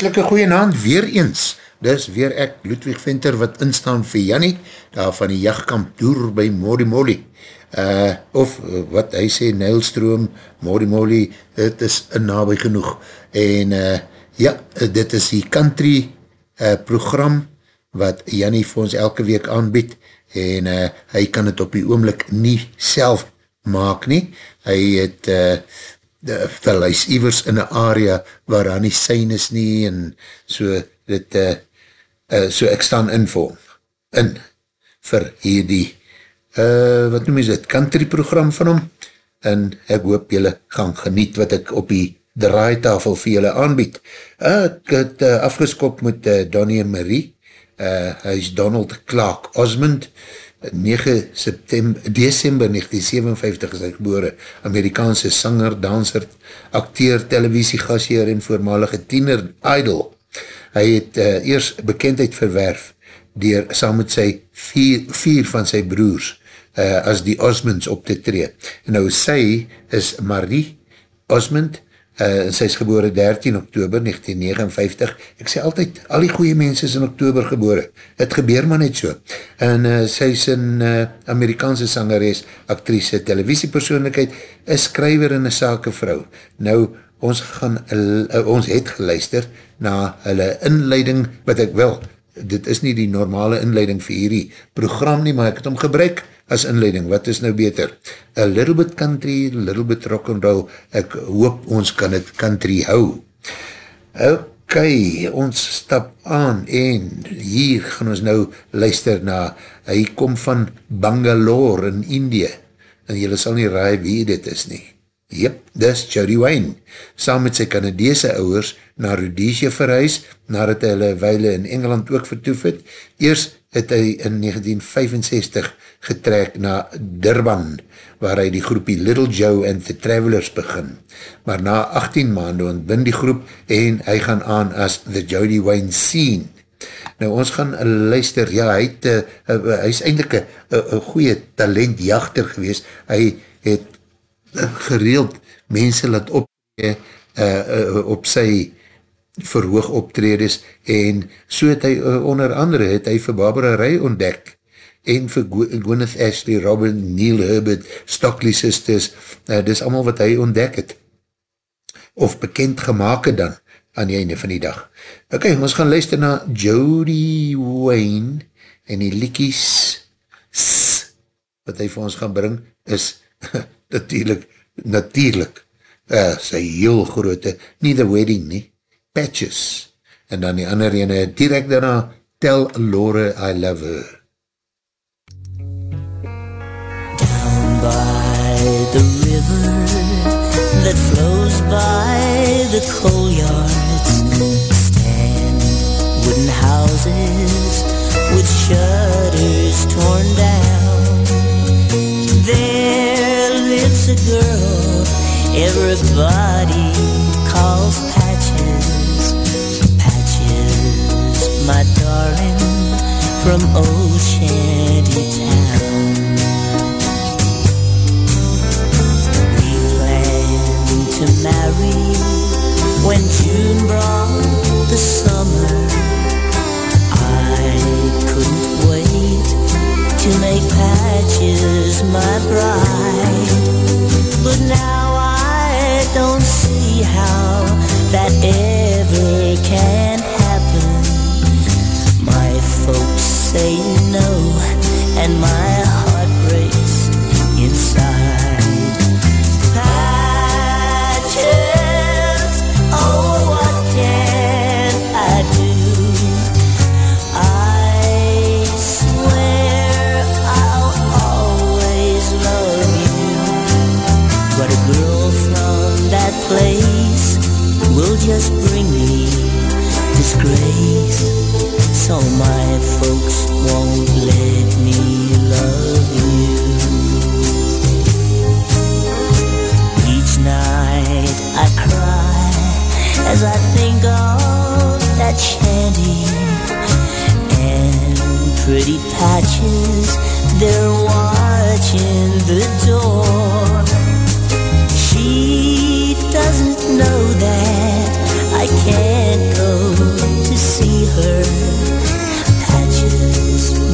Hartelike goeie naand weer eens, dis weer ek, Ludwig Venter, wat instaan vir Jannie, daar van die jachtkamp door by Modi Molly, uh, of wat hy sê, Nijlstroom, Modi Molly, het is een nabij genoeg, en uh, ja, dit is die country uh, program, wat Jannie vir ons elke week aanbied, en uh, hy kan het op die oomlik nie self maak nie, hy het uh, wel, hy is iwers in een area waar daar nie sein is nie en so dit uh, uh, so ek staan in vir in vir hierdie uh, wat noem is dit, country program van hom. En ek hoop jylle gaan geniet wat ek op die draaitafel vir jylle aanbied. Ek het uh, afgeskop met uh, Donnie en Marie, uh, hy is Donald Clark Osmond, 9 September, December 1957 is hy gebore, Amerikaanse sanger, danser, acteur, televisiegasheer en voormalige tiener idol. Hy het uh, eers bekendheid verwerf dier saam met sy vier, vier van sy broers uh, as die Osmonds op te tree. Nou sy is Marie Osmond, Uh, sy is gebore 13 oktober 1959. Ek sê altyd, al die goeie mense is in oktober gebore. Het gebeur maar net so. En uh, sy is een uh, Amerikaanse sangeres, actrice, televisiepersoonlijkheid, een skryver en een sakevrou. Nou, ons, gaan, uh, ons het geluister na hulle inleiding, wat ek wel, dit is nie die normale inleiding vir hierdie program nie, maar ek het om gebruik as inleiding, wat is nou beter? A little bit country, a little bit rock and roll, ek hoop ons kan het country hou. Ok, ons stap aan en hier gaan ons nou luister na, hy kom van Bangalore in Indië, en jylle sal nie raai wie dit is nie. Jep, dis Jody Wayne, saam met sy Canadese ouwers na Rhodesia verhuis, nadat hy hulle weile in Engeland ook vertoef het. Eerst het hy in 1965 getrek na Durban, waar hy die groepie Little Joe and the Travelers begin. Maar na 18 maanden ontbind die groep en hy gaan aan as The Jody Wayne Scene. Nou ons gaan luister, ja, hy, het, uh, uh, hy is eindelijk een goeie talentjachter gewees, hy het gereeld mense laat op, uh, uh, op sy verhoog optredes en so het hy uh, onder andere het hy vir Barbara Ray ontdek en vir Gwyneth Ashley, Robin, Neil Herbert, Stockley Sisters, uh, dis allemaal wat hy ontdek het, of bekend gemaakt dan, aan die einde van die dag. Ok, ons gaan luister na Jody Wayne, en die liekies, wat hy vir ons gaan bring, is natuurlijk, natuurlijk, uh, sy heel grote, nie the wedding nie, patches, en dan die ander ene, direct daarna, tell Laura I love her. the river that flows by the coal yards stand wooden houses with shutters torn down there lives a girl. Everybody calls Patches. Patches my darling from old shanty town. We planned to marry when June brought the summer. I couldn't wait to make patches my bride. But now I don't see how that ever can happen. My folks say no, and my My folks won't let me love you. Each night I cry as I think of that and pretty patches. They're watching the door. She doesn't know that I can't go to see her.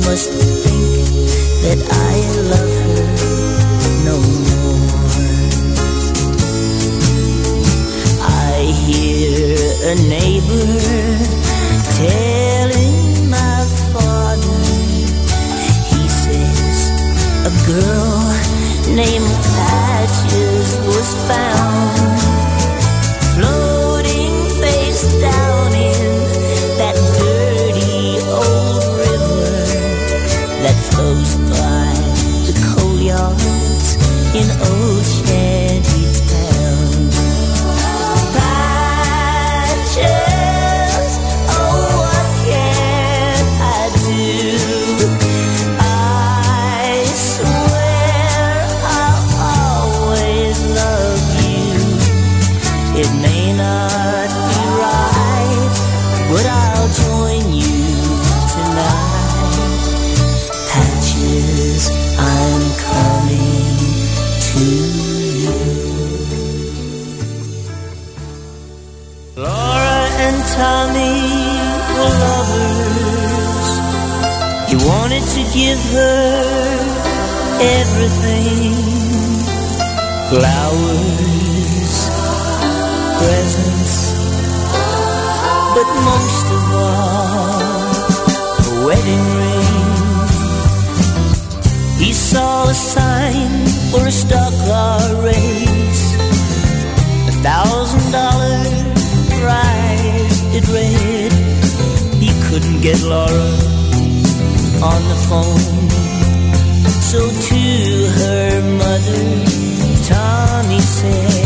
Must think that I love her no more. I hear a neighbor telling my father, he says a girl named Patches was found everything flowers, presents, but most of all, a wedding ring. He saw a sign for a stock car race, a thousand dollar prize it read. He couldn't get Laura on the phone. So to her mother, Tommy said,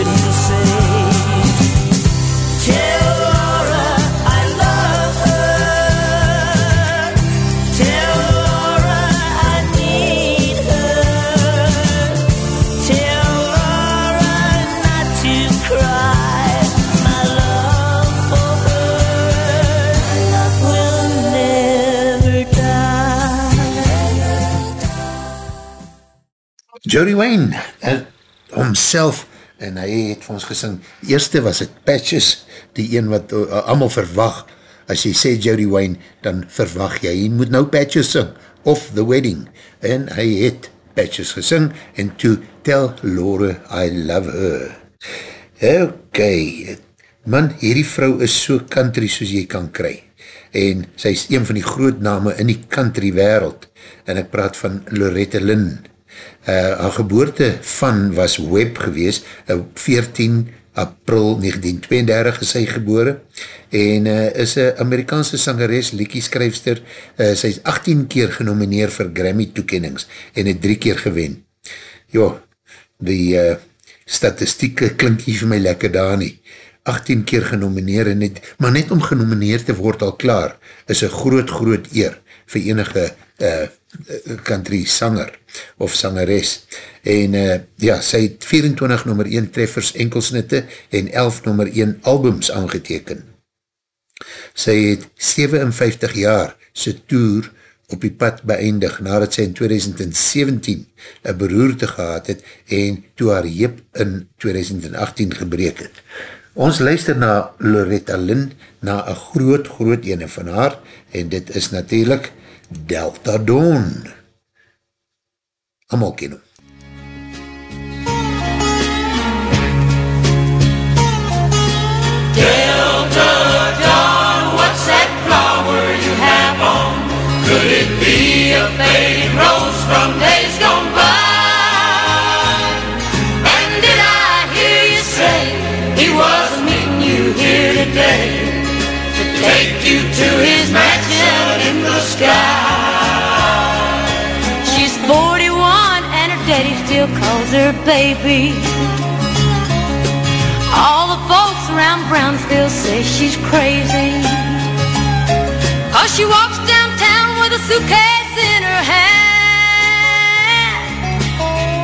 Jerry Wayne, uh, homself, en hy het vir ons gesing, eerste was het Patches, die een wat uh, allemaal verwag, as jy sê Jerry Wayne, dan verwag jy, jy moet nou Patches sing, of The Wedding, en hy het Patches gesing, en to Tell Laura I Love Her. Ok, man, hierdie vrou is so country soos jy kan kry, en sy is een van die groot name in die country wereld, en ek praat van Loretta Lynn, Uh, haar geboorte van was Webb gewees, op 14 april 1932 is sy gebore, en uh, is een Amerikaanse sangeres, liekie skryfster, uh, sy is 18 keer genomineer vir Grammy toekennings, en het drie keer gewen. Jo, die uh, statistieke klink hier vir my lekker daar nie. 18 keer genomineer, en het, maar net om genomineer te word al klaar, is een groot, groot eer vir enige uh, country sanger of sangeres. En uh, ja, sy het 24 nummer 1 treffers enkelsnitte en 11 nummer 1 albums aangeteken. Sy het 57 jaar sy toer op die pad beëindig nadat sy in 2017 een beroerte gehad het en toe haar heep in 2018 gebreek het. Ons luister na Loretta Lynn, na een groot, groot ene van haar, en dit is natuurlijk Delta Dawn. Amal ken hom. Delta Dawn, what's that flower you have on? Could it be a fading rose from days gone by? And did I hear you say he was meeting you here today to take you to his mansion in the sky? She's 41 and her daddy still calls her baby. All the folks around Brownsville say she's crazy. Cause she walks downtown with a suitcase in her hand.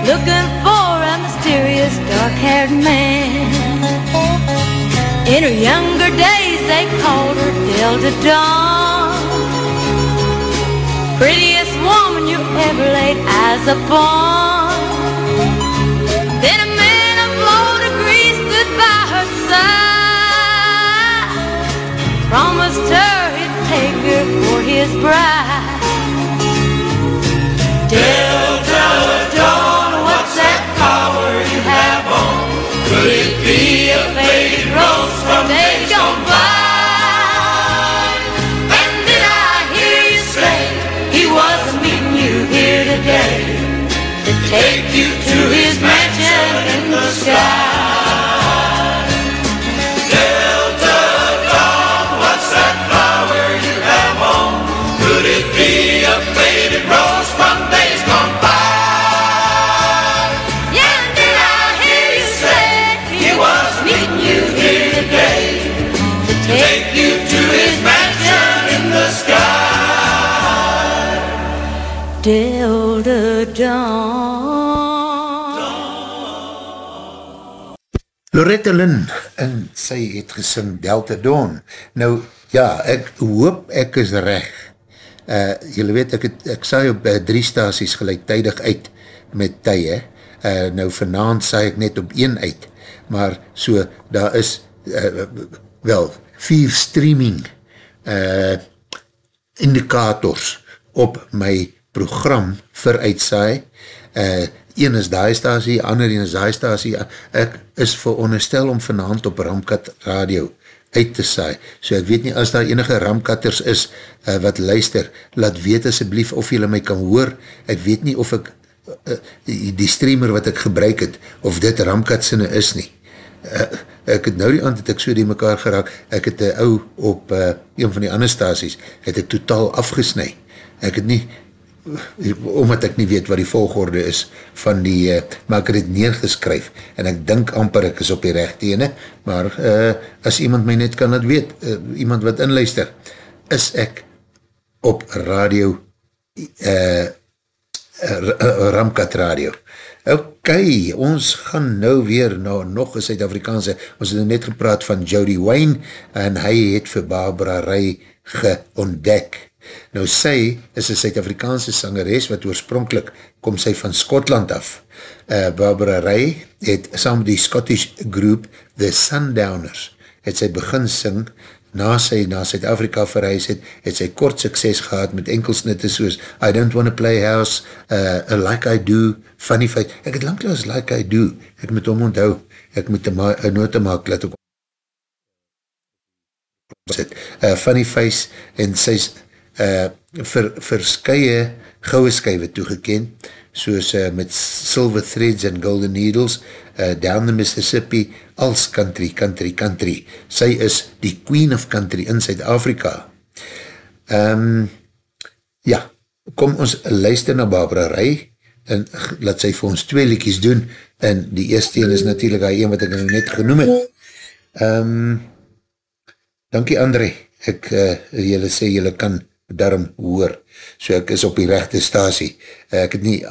Looking for a mysterious dark-haired man. In her younger days they called her Delta Dawn. Prettiest woman you ever laid eyes upon. Then a man of low degree stood by her side. Promised her he'd take her for his bride. Take you Loretta Lynn, en sy het gesing Delta Dawn. Nou, ja, ek hoop ek is reg. Uh, julle weet, ek, het, ek saai op uh, drie staties gelijktijdig uit met tye. Uh, nou, vanavond saai ek net op een uit. Maar so, daar is, uh, wel, vier streaming uh, indicators op my program vir uitsaai. Uh, een is die stasie, ander een is die stasie. Ek is veronderstel om vanavond op Ramkat Radio uit te saai. So ek weet nie, as daar enige Ramkatters is uh, wat luister, laat weet asjeblief of jylle my kan hoor. Ek weet nie of ek uh, die, streamer wat ek gebruik het, of dit Ramkat-sinne is nie. Uh, ek het nou die aand het ek so die mekaar geraak, ek het uh, ou op uh, een van die ander staties, het ek totaal afgesnui. Ek het nie, omdat ek nie weet wat die volgorde is van die, uh, maar ek het het neergeskryf, en ek dink amper ek is op die rechte ene, maar uh, as iemand my net kan het weet, uh, iemand wat inluister, is ek op radio, uh, Ramkat Radio. Ok, ons gaan nou weer na nog een Suid-Afrikaanse, ons het net gepraat van Jody Wayne, en hy het vir Barbara Ray geontdek. Nou sy is een Suid-Afrikaanse sangeres, wat oorspronkelijk kom sy van Skotland af. Uh, Barbara Ray het saam die Scottish group The Sundowners, het sy begin sing, na sy na Suid-Afrika verhuis het, het sy kort sukses gehad met enkelsnitte soos I Don't Wanna Play House, uh, Like I Do, Funny Face. Ek het langklaas Like I Do, ek moet om onthou, ek moet een note maak, ek sit. Uh, funny Face, en sy is uh, vir verskye gouwe skywe toegeken, soos uh, met Silver Threads and Golden Needles, uh, Down the Mississippi, als country, country, country. Sy is die queen of country in Zuid-Afrika. Um, ja, kom ons luister na Barbara Rai, en laat sy vir ons twee liedjes doen, en die eerste een is natuurlijk die een wat ek net genoem het. Um, dankie André, ek, uh, jylle sê jylle kan daarom hoor, so ek is op die rechte stasie. Ek het nie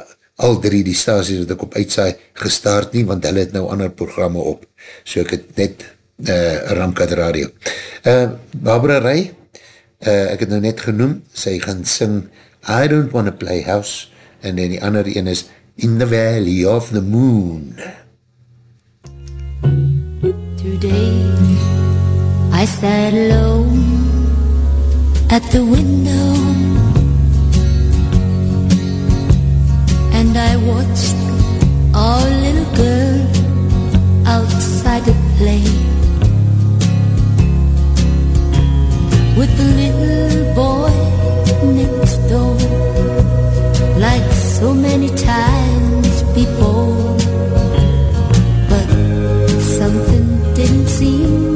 al drie die stasies wat ek op uitsaai gestaard nie, want hulle het nou ander programme op. So ek het net uh, Ramkat Radio. Uh, Barbara Rai, uh, ek het nou net genoem, sy gaan sing I Don't Wanna Play House, en dan die ander een is In the Valley of the Moon. Today I sat alone at the window. And I watched our little girl outside the play. With the little boy next door like so many times before. But something didn't seem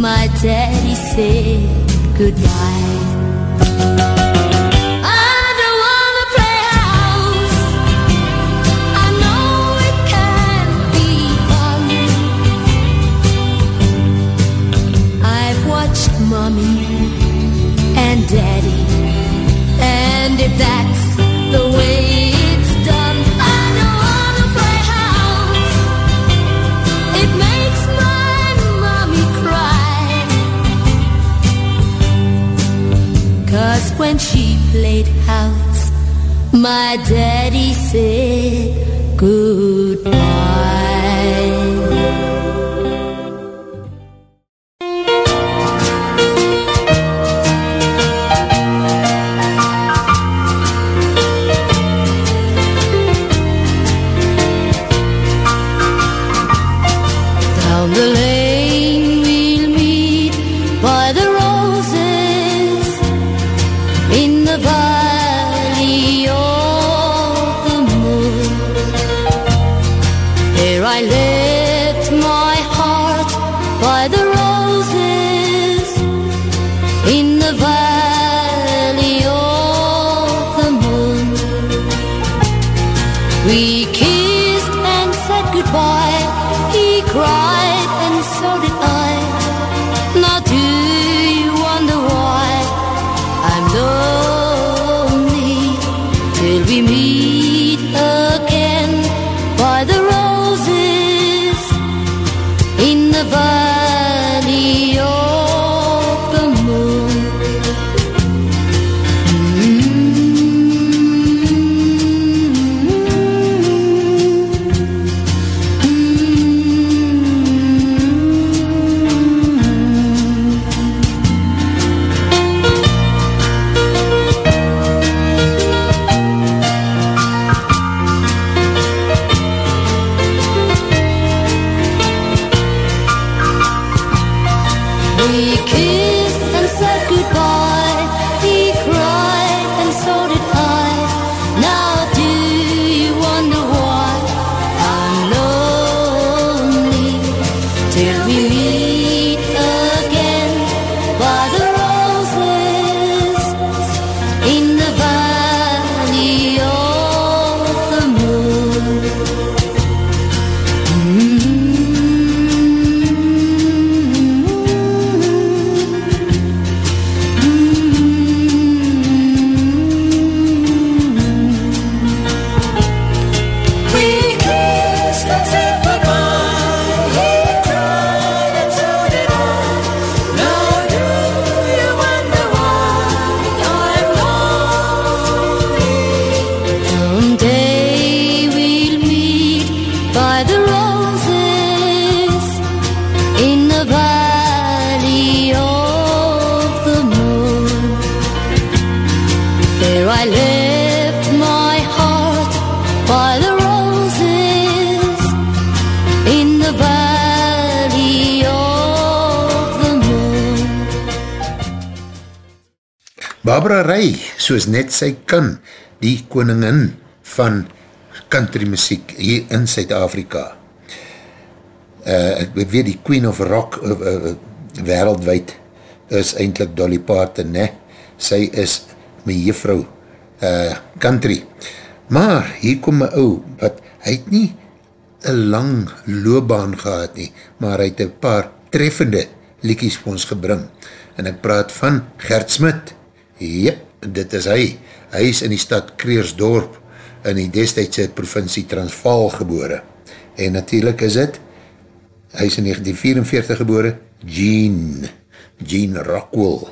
my daddy said goodbye. Soos net sy kan, die koningin van country muziek hier in Suid-Afrika. Uh, ek weet die Queen of Rock uh, uh, wereldwijd is eindelijk Dolly Parton, ne? Sy is my juffrou uh, country. Maar hier kom my ou, wat hy het nie een lang loopbaan gehad nie, maar hy het een paar treffende liekies vir ons gebring. En ek praat van Gert Smit. Jep, dit is hy. Hy is in die stad Kreersdorp in die destijdse provincie Transvaal gebore. En natuurlijk is het, hy is in 1944 gebore, Gene, Gene Rockwell.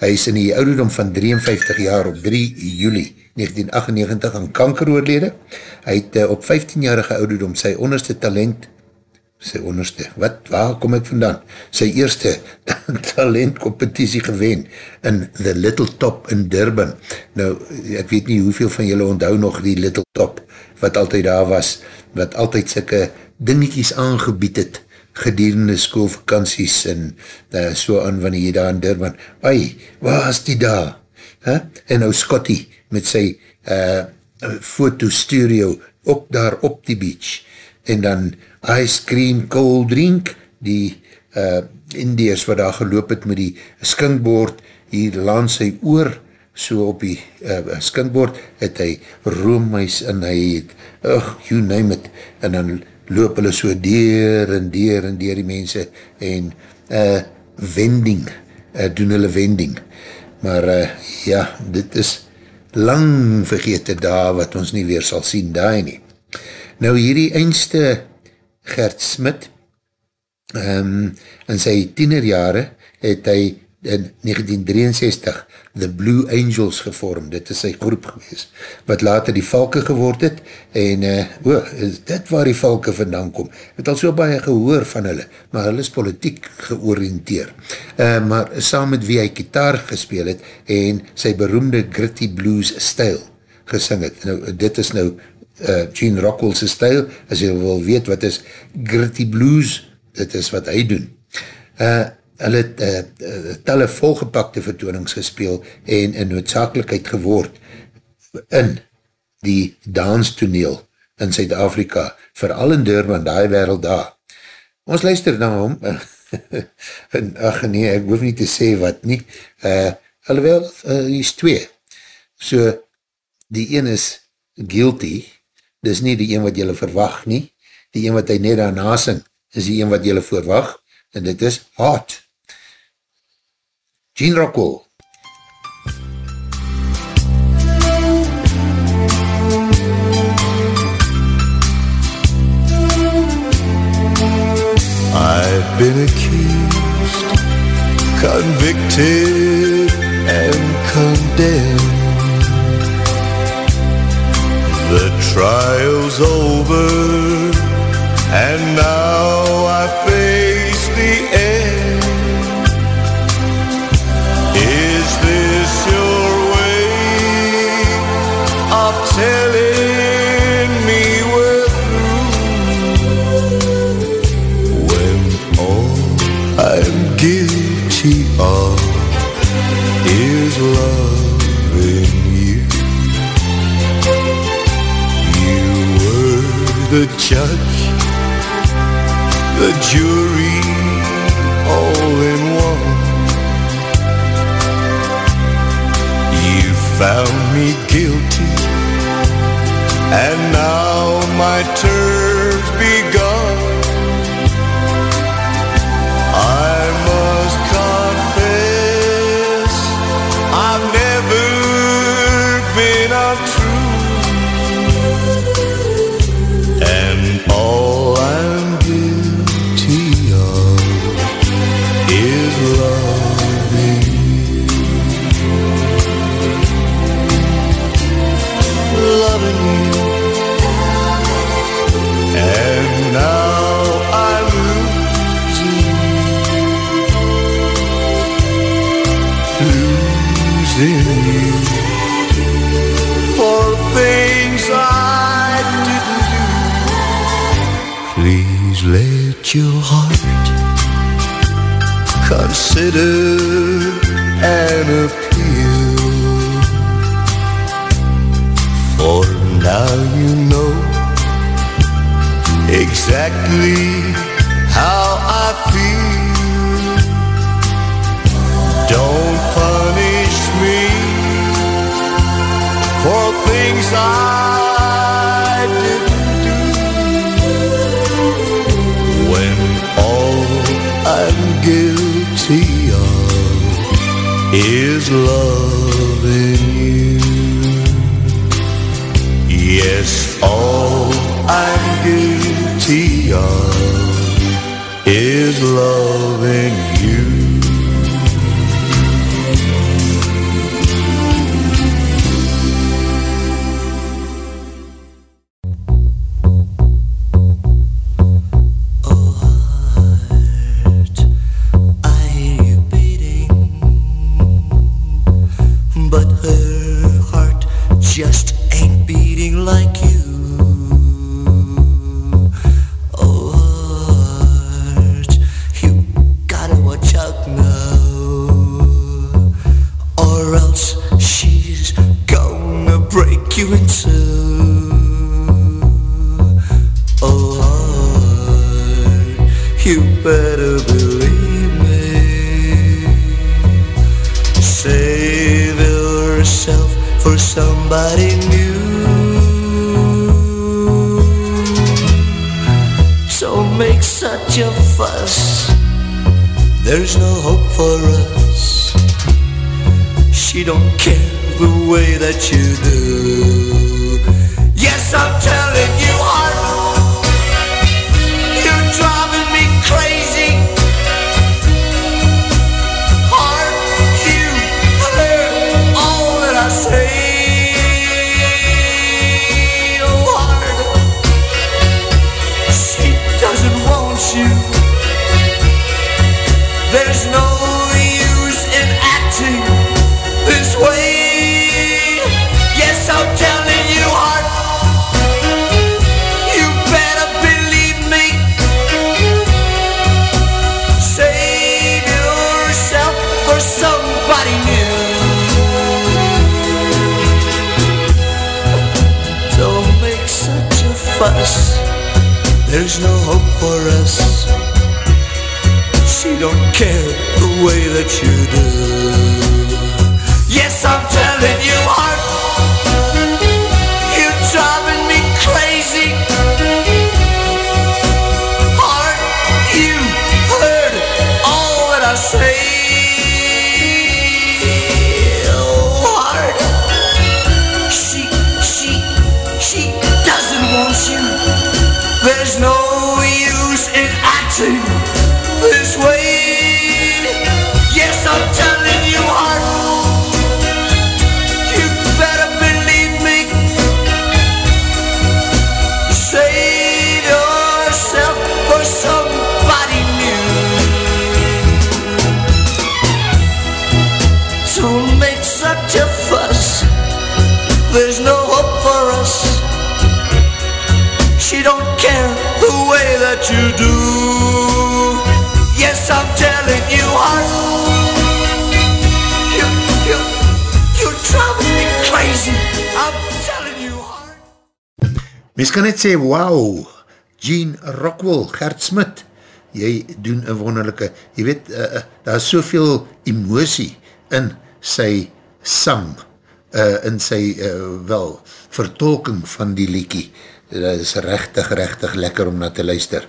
Hy is in die ouderdom van 53 jaar op 3 juli 1998 aan kanker oorlede. Hy het uh, op 15-jarige ouderdom sy onderste talent, sy onderste, wat, waar kom ek vandaan? Sy eerste talentcompetitie gewen in The Little Top in Durban. Nou, ek weet nie hoeveel van julle onthou nog die Little Top, wat altyd daar was, wat altyd syke dingetjies aangebied het, gedurende schoolvakanties en uh, so aan wanneer jy daar in Durban, ai, waar is die daar? Huh? En nou Scotty, met sy uh, fotostudio op daar op die beach en dan ice cream cold drink die uh, Indiërs wat daar geloop het met die skinkboord hier laan sy oor so op die uh, skinkboord het hy roomhuis en hy het ugh, you name it en dan loop hulle so deur en deur en deur die mense en uh, wending uh, doen hulle wending maar uh, ja, dit is lang vergete daar wat ons nie weer sal sien daai nie. Nou hierdie eindste Gert Smit. Um, in sy tienerjare het hy in 1963 The Blue Angels gevorm, dit is sy groep gewees, wat later die valke geword het, en uh, oh, is dit waar die valke vandaan kom, het al so baie gehoor van hulle, maar hulle is politiek georiënteer, uh, maar saam met wie hy kitaar gespeel het, en sy beroemde gritty blues stijl gesing het, nou, dit is nou uh, Gene Rockwell's stijl, as jy wil weet wat is gritty blues, dit is wat hy doen. Uh, hulle het uh, talle volgepakte vertoonings gespeel en in noodzakelijkheid geword in die danstoneel in Zuid-Afrika, vooral in Durban, die wereld daar. Ons luister na hom, en ach nee, ek hoef nie te sê wat nie, uh, alhoewel, uh, die is twee. So, die een is guilty, dis nie die een wat jylle verwacht nie, die een wat hy net daarna sing, is die een wat jylle verwacht, en dit is hot. Gene Rockwell. I've been accused, convicted, and condemned. The trial's over, and now I face the end. Is this your way of telling me we're through? When all I'm guilty of is loving the judge, the jury, all in one. You found me guilty, and now my term's net sê, wow, Gene Rockwell, Gert Smit, jy doen een wonderlijke, jy weet, uh, daar is soveel emosie in sy sang, uh, in sy, uh, wel, vertolking van die liekie. Dat is rechtig, rechtig lekker om na te luister.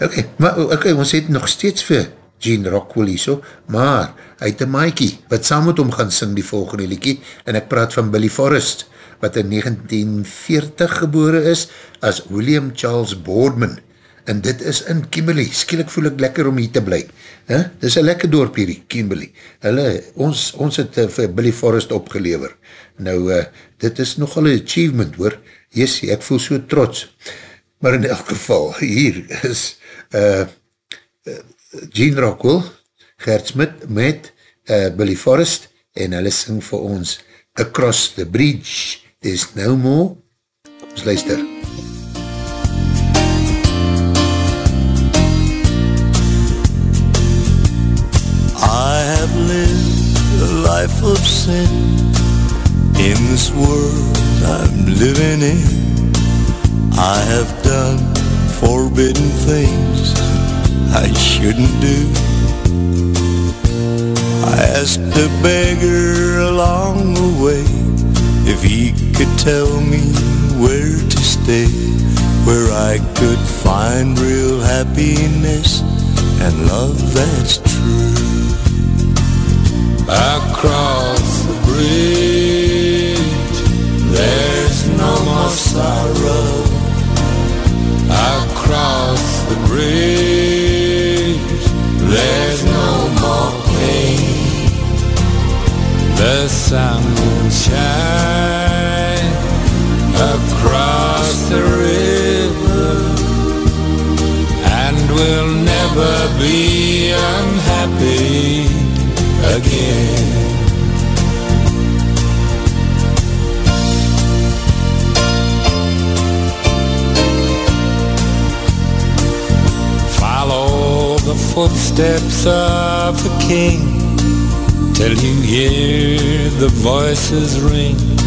Ok, maar ok, ons het nog steeds vir Gene Rockwell hier so, maar hy het een maaikie, wat saam met hom gaan sing die volgende liekie, en ek praat van Billy Forrest, wat in 1940 gebore is, as William Charles Boardman, en dit is in Kimberley, skielik voel ek lekker om hier te bly, Huh? dit is een lekker dorp hierdie, Kimberley, Hulle, ons, ons het uh, vir Billy Forrest opgelever, nou, uh, dit is nogal een achievement hoor, yes, ek voel so trots, maar in elk geval, hier is uh, uh, Gene Rockwell, Gert Smit met uh, Billy Forrest, en hulle sing vir ons Across the Bridge, There's No More, ons luister. I have lived a life of sin in this world I'm living in. I have done forbidden things I shouldn't do. I asked a beggar along the way if he could tell me where to stay, where I could find real happiness and love that's true. Across the bridge, there's no more sorrow. Across the bridge, there's no more pain. The sun will shine across the river, and we'll never be unhappy again. Follow the footsteps of the King till you hear the voices ring.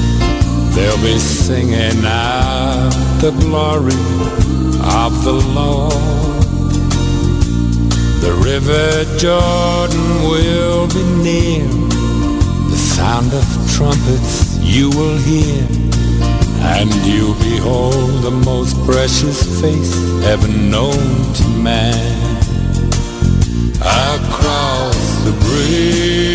They'll be singing out the glory of the Lord. The river Jordan will be near. The sound of trumpets you will hear. And you'll behold the most precious face ever known to man. Across the bridge,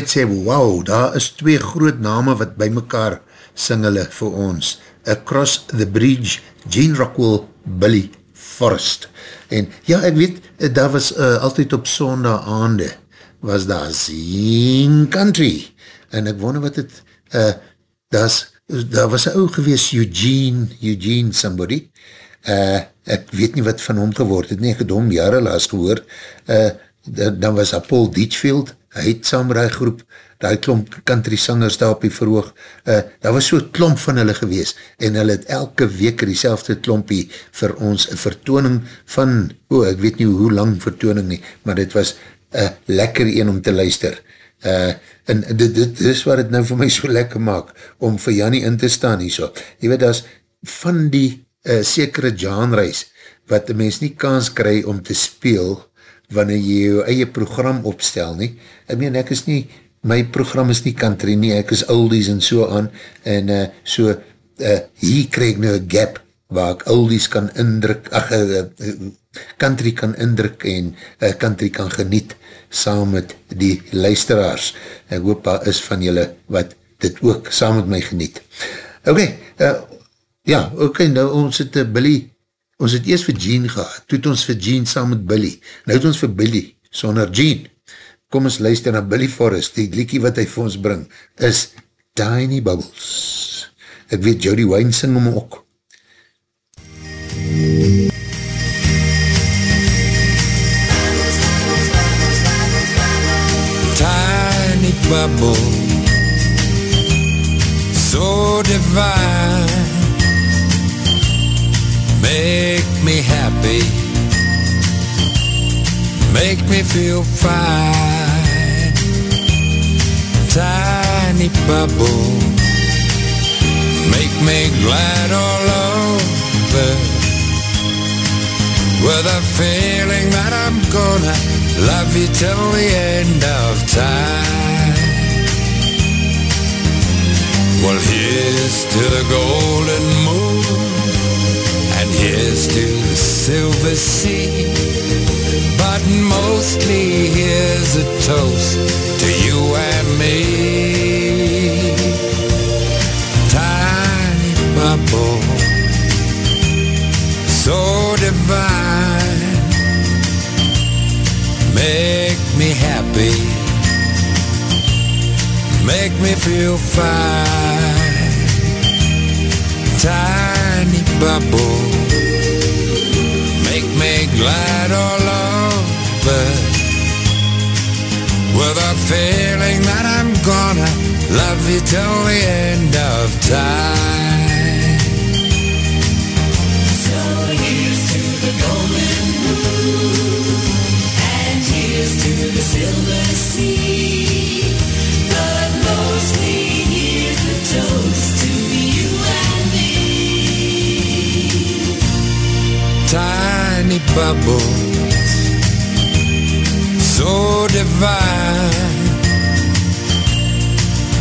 net sê, wauw, daar is twee groot name wat by mekaar sing hulle vir ons. Across the Bridge, Gene Rockwell, Billy Forrest. En ja, ek weet, eh, daar was uh, altyd op sondag aande, was daar Zine Country. En ek wonder wat het, uh, daar, daar was een ou gewees, Eugene, Eugene somebody. Uh, ek weet nie wat van hom geword het, nie, ek het hom jare laas gehoor. Uh, dan was daar Paul Ditchfield, hy het saam met die groep, die klomp country sangers daar op die verhoog, uh, daar was so klomp van hulle gewees, en hulle het elke week die selfde klompie vir ons een vertooning van, oh, ek weet nie hoe lang vertooning nie, maar dit was een uh, lekker een om te luister. Uh, en dit, dit, dit is wat het nou vir my so lekker maak, om vir Jannie in te staan hier so. Je weet, dat van die uh, sekere genreis, wat die mens nie kans kry om te speel, wanneer jy jou eie program opstel nie. Ek meen, ek is nie, my program is nie country nie, ek is oldies en so aan, en uh, so, uh, hier krijg nou een gap, waar ek oldies kan indruk, ach, uh, uh, country kan indruk en uh, country kan geniet, saam met die luisteraars. Ek hoop daar is van julle wat dit ook saam met my geniet. Ok, uh, ja, ok, nou ons het uh, Billy ons het eerst vir Jean gehad, toe het ons vir Jean saam met Billy, nou het ons vir Billy, sonder Jean, kom ons luister na Billy Forrest, die liekie wat hy vir ons bring, is Tiny Bubbles. Ek weet, Jody Wine sing hom ook. Tiny bubble, so divine Make me happy. Make me feel fine. Tiny bubble. Make me glad all over. With a feeling that I'm gonna Love you till the end of time. Well, here's to the golden moon, here's to the silver sea. But mostly here's a toast to you and me. Tiny bubble, so divine, make me happy, make me feel fine. Tiny bubble, make me glad over with a feeling that I'm gonna love you till the end of time. So here's to the golden moon, and here's to the silver bubbles, so divine,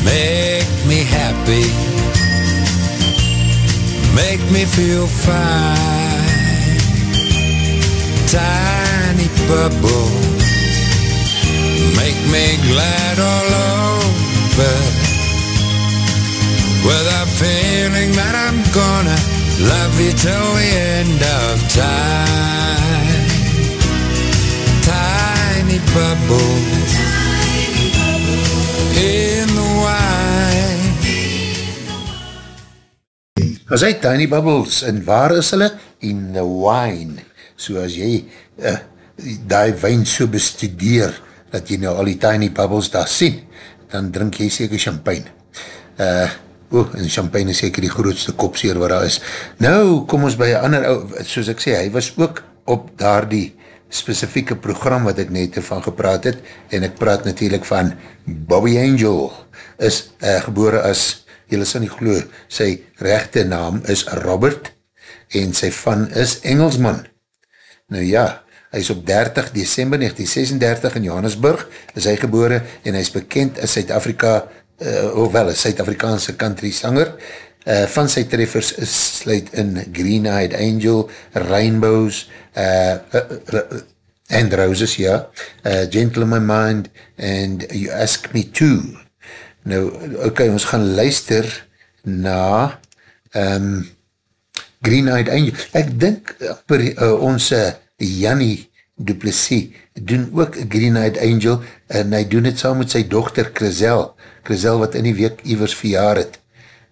make me happy, make me feel fine. Tiny bubbles, make me glad all over. With a feeling that I'm gonna love you till the end of time. Tiny bubbles in the wine. As hy Tiny Bubbles, en waar is hulle? In the wine. So as jy uh, die wijn so bestudeer, dat jy nou al die Tiny Bubbles daar sien, dan drink jy seker champagne. Uh, o, en champagne is seker die grootste kopseer wat daar is. Nou, kom ons by een ander, ou- soos ek sê, hy was ook op daar die specifieke program wat ek net van gepraat het, en ek praat natuurlijk van Bobby Angel, is uh, gebore as, jylle sal nie glo, sy rechte naam is Robert, en sy van is Engelsman. Nou ja, hy is op 30 december 1936 in Johannesburg, is hy gebore, en hy is bekend as Suid-Afrika, uh, ofwel, is Suid-Afrikaanse country sanger, Uh, van sy treffers sluit in Green Eyed Angel, Rainbows, uh, uh, uh, and Roses, ja, uh, Gentle in My Mind, and You Ask Me To. Nou, ok, ons gaan luister na um, Green Eyed Angel. Ek dink per uh, ons uh, Jannie Duplessis doen ook Green Eyed Angel en hy doen het saam met sy dochter Chrisel. Chrisel wat in die week ivers verjaar het.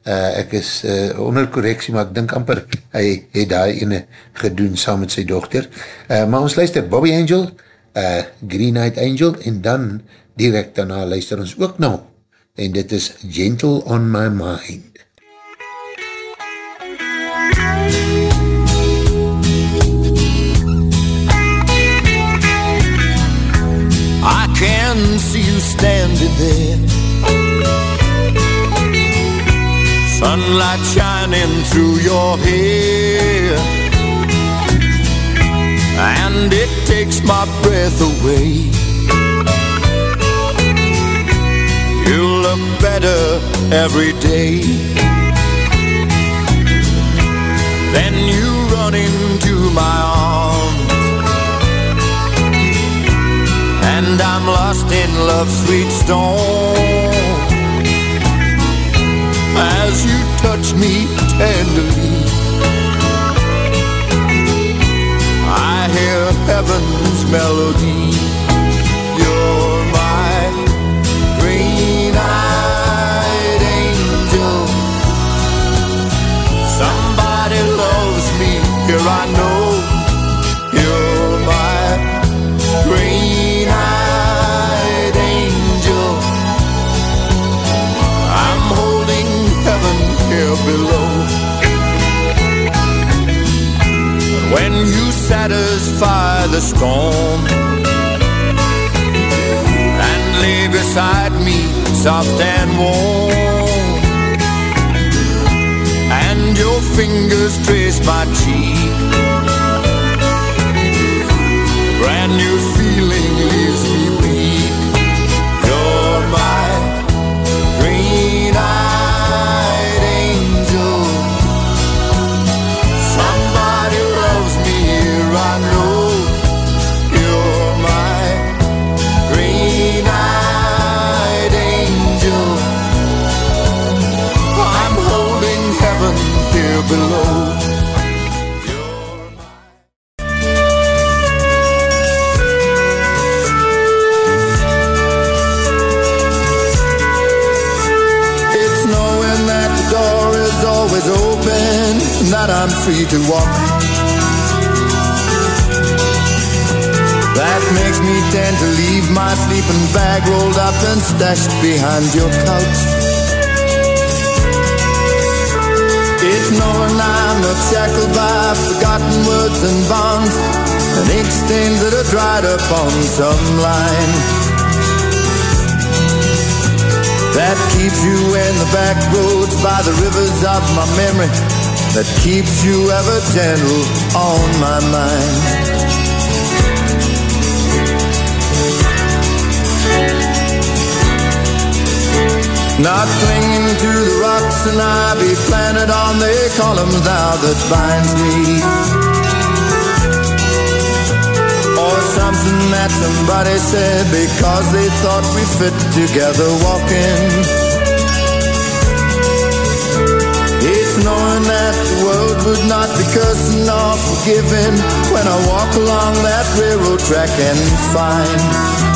Uh, ek is uh, onder correctie, maar ek dink amper hy het die ene gedoen saam met sy dochter. Uh, maar ons luister Bobby Angel, uh, Green Eyed Angel en dan direct daarna luister ons ook nou. En dit is Gentle on My Mind. I can see you standing there. Sunlight shining through your hair. And it takes my breath away. You look better every day. Then you run into my arms. And I'm lost in love's sweet storm As you touch me tenderly. I hear heaven's melody. You're my green-eyed angel. Somebody loves me, here I know below. When you satisfy the storm and lay beside me, soft and warm, and your fingers trace my cheek brand new below. that I'm free to walk. That makes me tend to leave my sleeping bag rolled up and stashed behind your couch. It's knowing I'm not shackled by forgotten words and bonds and ink stains that are dried up on some line. That keeps you in the back roads by the rivers of my memory. That keeps you ever gentle on my mind. Not clinging to the rocks and I be planted on the columns now that binds me. Or something that somebody said because they thought we fit together walking. It's knowing that the world would not be cursing or forgiving when I walk along that railroad track and find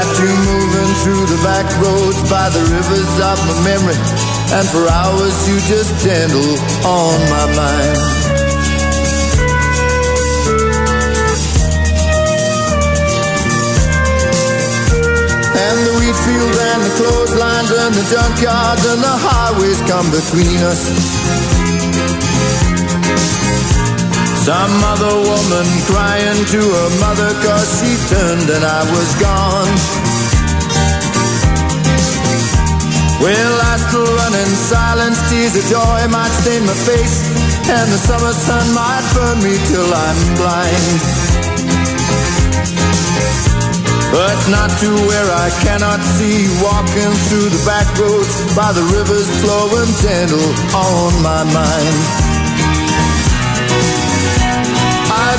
that you're moving through the back roads by the rivers of my memory, and for hours you just dandle on my mind. And the wheat field and the clotheslines and the junkyards and the highways come between us. Some other woman crying to her mother cause she turned and I was gone. Well, I still run in silence, tears of joy might stain my face, and the summer sun might burn me till I'm blind. But not to where I cannot see, walking through the back roads by the rivers flowing gentle on my mind.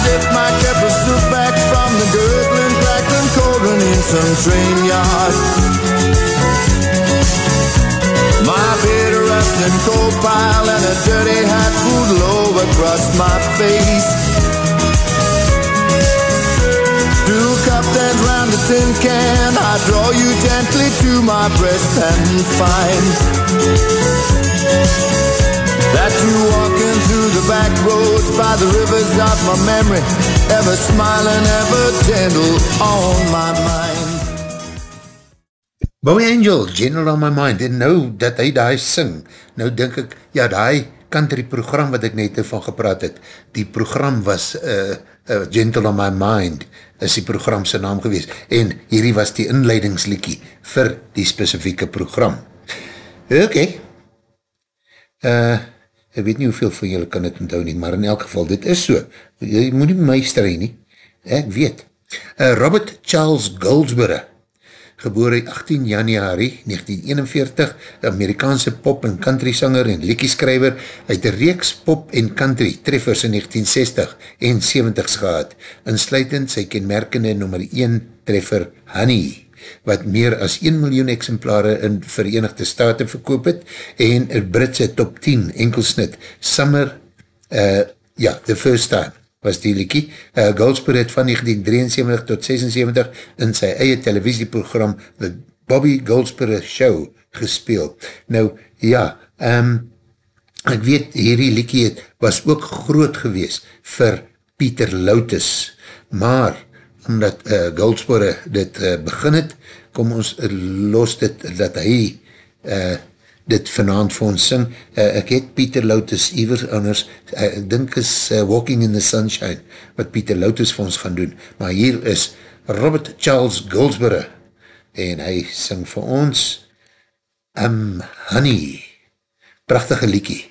Dip my of soup back from the gurgling, crackling cauldron in some train yard. My bed of rusting coal pile and a dirty hat pulled low across my face. Two cup stands round the tin can. I draw you gently to my breast and find by the rivers of my memory, ever smiling, ever gentle on my mind. Bowie Angel, General on my mind, en nou dat hy daar sing, nou denk ek, ja die country program wat ek net van gepraat het, die program was uh, uh, Gentle on my mind, is die program sy naam gewees, en hierdie was die inleidingsliekie vir die specifieke program. Oké, okay. uh, ek weet nie hoeveel van julle kan het onthou nie, maar in elk geval, dit is so, jy moet nie my strui nie, ek weet. Uh, Robert Charles Goldsborough, geboor 18 januari 1941, Amerikaanse pop en country sanger en liekieskrijver, uit die reeks pop en country treffers in 1960 en 70s gehad, insluitend sy kenmerkende nummer 1 treffer Honey, wat meer as 1 miljoen exemplare in Verenigde Staten verkoop het, en een Britse top 10 enkelsnit, Summer, uh, ja, The First Time, was die liekie. Uh, Goldspoor het van 1973 tot 76 in sy eie televisieprogram The Bobby Goldspoor Show gespeel. Nou, ja, um, ek weet, hierdie liekie het, was ook groot gewees vir Pieter Loutus, maar omdat uh, Goldspoor dit uh, begin het, kom ons uh, los dit, dat hy uh, dit vanavond vir ons sing. Uh, ek het Pieter Loutus ivers anders, uh, ek dink is uh, Walking in the Sunshine, wat Pieter Loutus vir ons gaan doen. Maar hier is Robert Charles Goldsborough, en hy sing vir ons Um Honey, prachtige liekie.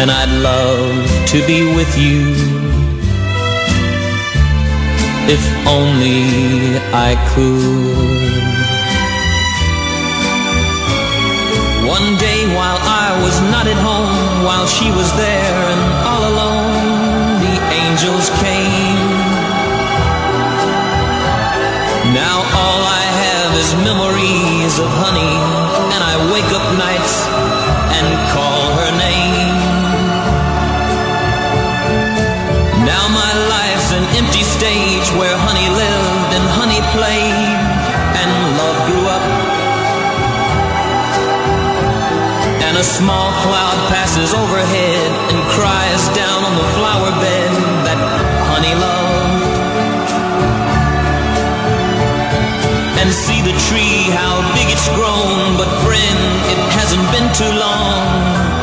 And I'd love to be with you. If only I could. One day while I was not at home, while she was there and all alone, the angels came. Now all I have is memories of honey, and I wake up nights and call played, and love grew up. And a small cloud passes overhead and cries down on the flower bed that honey loved. And see the tree, how big it's grown. But friend, it hasn't been too long.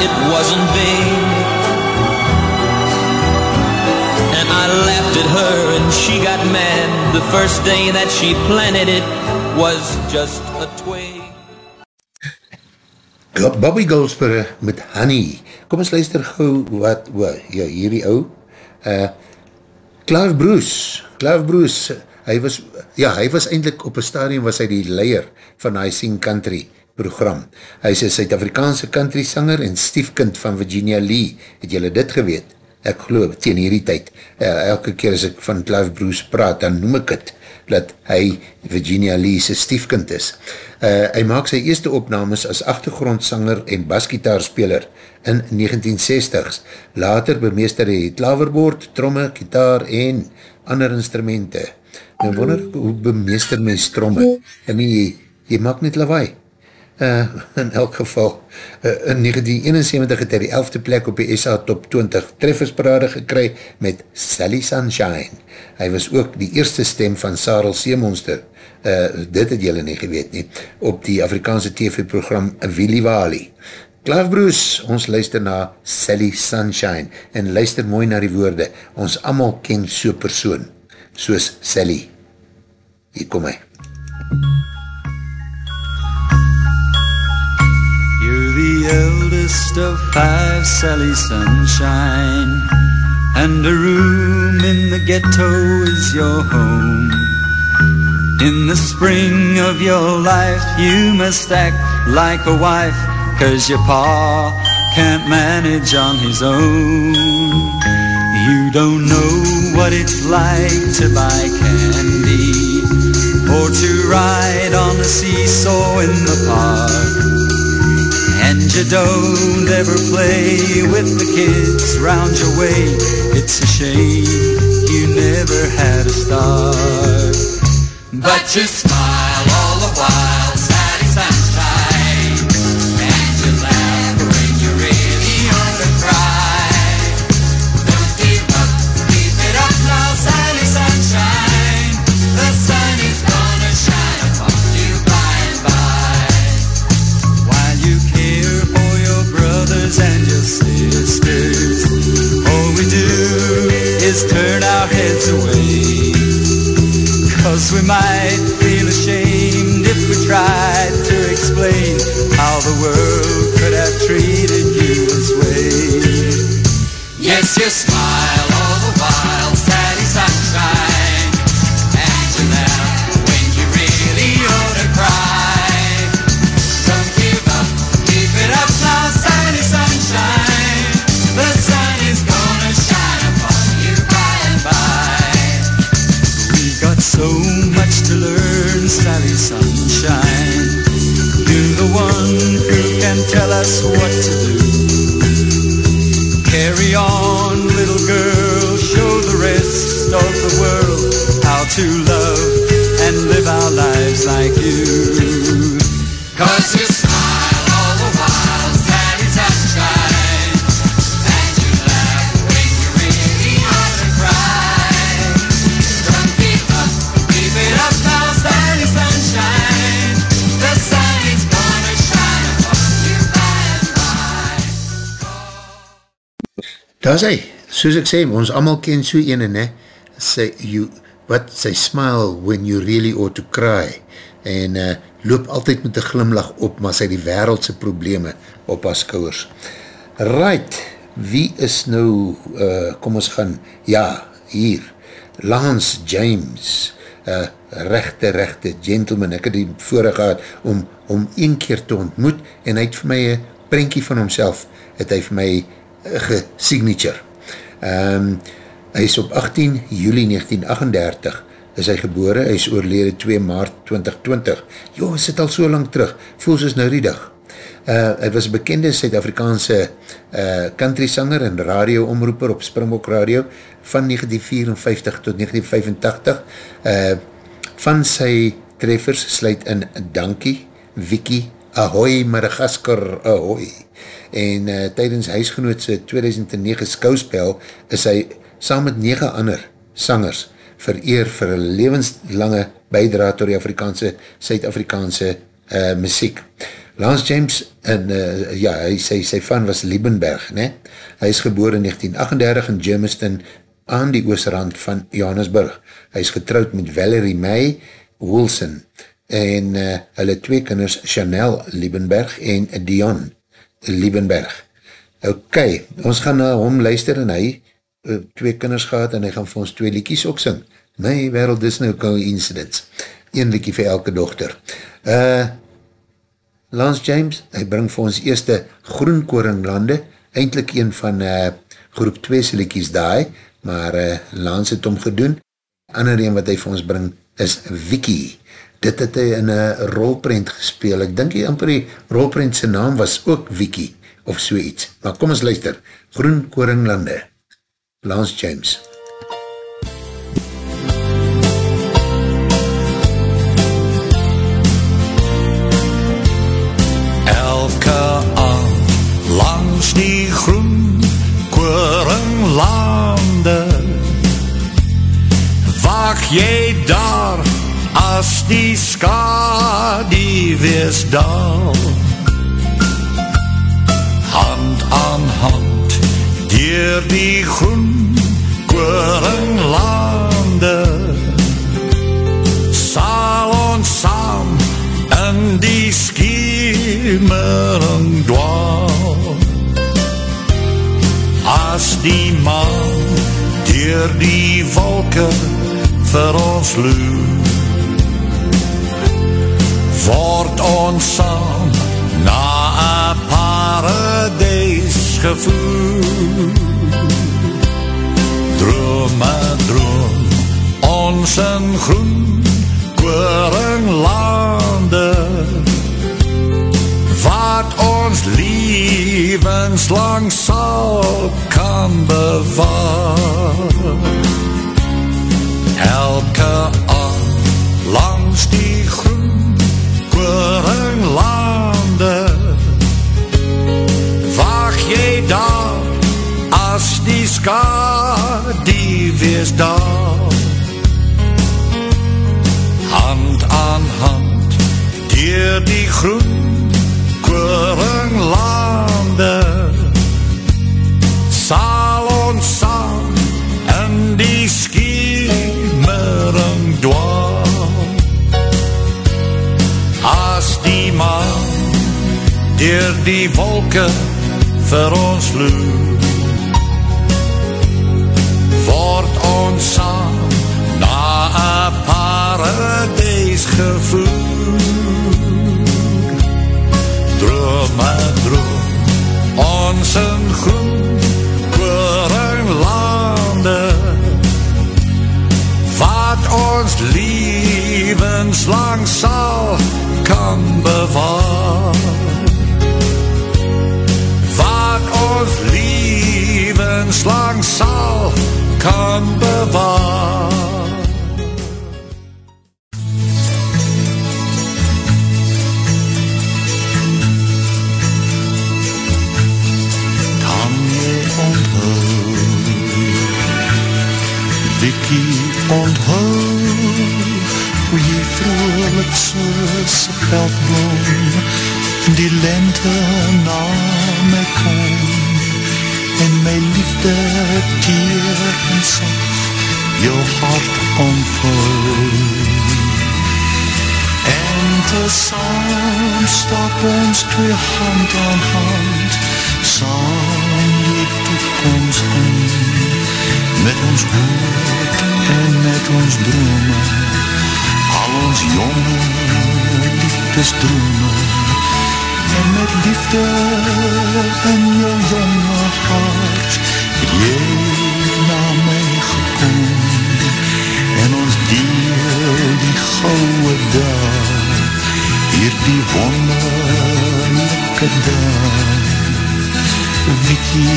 It wasn't big. At her and she got mad. The first day that she planted it was just a twig. Bobby Goldsboro met Honey. Kom ons luister gauw wat, wat ja, hierdie ou, uh, Clive Bruce, Clive Bruce, hy was, ja, hy was eindelijk op een stadium was hy die leier van I Sing Country program. Hy is een Suid-Afrikaanse country sanger en stiefkind van Virginia Lee. Het jylle dit geweet? Ek geloof, teen hierdie tyd, uh, elke keer as ek van Clive Bruce praat, dan noem ek het, dat hy Virginia Lee sy stiefkind is. Uh, hy maak sy eerste opnames as achtergrondsanger en basgitaarspeler in 1960s. Later bemeester hy klaverboord, tromme, gitaar en ander instrumente. Nou wonder ek, hoe bemeester my tromme? En jy, jy maak net lawaai. Uh, in elk geval, uh, in 1971 het hy die 11de plek op die SA Top 20 treffersparade gekry met Sally Sunshine. Hy was ook die eerste stem van Sarel Seemonster, uh, dit het jylle nie geweet nie, op die Afrikaanse TV-program Willy Wally. Clive Bruce, ons luister na Sally Sunshine en luister mooi na die woorde. Ons allemaal ken so persoon, soos Sally. Hier kom hy. You're eldest of five, Sally Sunshine. And a room in the ghetto is your home. In the spring of your life, you must act like a wife, cause your pa can't manage on his own. You don't know what it's like to buy candy or to ride on a seesaw in the park. And you don't ever play with the kids round your way. It's a shame you never had a star. But you smile Daar is hy, soos ek sê, ons allemaal ken so ene, ne, sy, you, wat, sy smile when you really ought to cry, en uh, loop altyd met een glimlach op, maar sy die wereldse probleme op haar skouwers. Right, wie is nou, uh, kom ons gaan, ja, hier, Lance James, uh, rechte, rechte gentleman, ek het die voorig gehad om, om een keer te ontmoet, en hy het vir my een prentjie van homself, het hy vir my gesignature. Um, hy is op 18 juli 1938 is hy gebore, hy is oorlede 2 maart 2020. Jo, is het al so lang terug, voel soos nou die dag. Uh, hy was bekende Suid-Afrikaanse uh, country sanger en radio-omroeper op Springbok Radio van 1954 tot 1985. Uh, van sy treffers sluit in Dankie, Wiki, Ahoy Madagaskar, Ahoy. En uh, tydens huisgenootse 2009 skouspel is hy saam met 9 ander sangers vereer vir een levenslange bijdra tot die Afrikaanse, Suid-Afrikaanse uh, muziek. Lance James, en, uh, ja, hy, sy, sy fan was Liebenberg, ne? hy is geboor in 1938 in Germiston aan die oostrand van Johannesburg. Hy is getrouwd met Valerie May Wilson en uh, hulle twee kinders Chanel Liebenberg en Dion Liebenberg. Ok, ons gaan na hom luister en hy uh, twee kinders gehad en hy gaan vir ons twee liekies ook sing. My wereld is nou coincidence. Een liekie vir elke dochter. Uh, Lance James, hy bring vir ons eerste Groenkoringlande, eindelijk een van uh, groep 2 se liekies daai, maar uh, Lance het om gedoen. Ander een wat hy vir ons bring is Vicky. Dit het hy in een rolprint gespeel. Ek dink die amper die rolprint sy naam was ook Vicky of so iets. Maar kom ons luister. Groenkoringlande. Lance James. elke wees daal hand aan hand dier die groen koringlande sal ons saam in die skemering dwaal. As die maan dier die wolke vir ons loer word ons saam na a paradijs gevoer drome droom ons in groen koringlande wat ons lief levenslang sal kan bewaar. Elke aand langs die groen die skadie wees daar. Hand aan hand dier die groen koringlande Sal ons saam in die skiemering dwaal. As die maan dier die wolke vir ons loer gevoer Droom en droom. Ons in groen koringlande Wat ons levenslang sal kan bewaar. Wat ons levenslang sal kan bewaar soos veldbloem Die lente na my kom En my liefde teer en sag Jou hart omvou En tesaam stap ons twee hand aan hand Saam die toekomst in. Met ons hoop en met ons drome. Al ons jonge liefdesdrome En met liefde in jou jonge hart Het jy na my gekom. En ons deel die gouwe dag Hier die wonderlijke dag Vicky,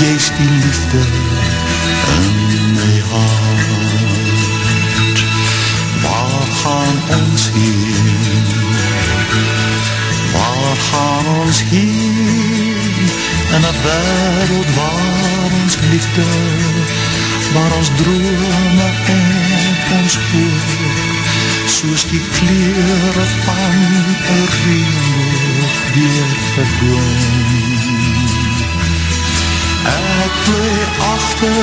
jy is die liefde in my hart gaan ons heen? Waar gaan ons heen? In een wereld waar ons liefde Waar ons drome en ons hoop Soos die kleren van een regenboog weer verdwijn Ek bly achter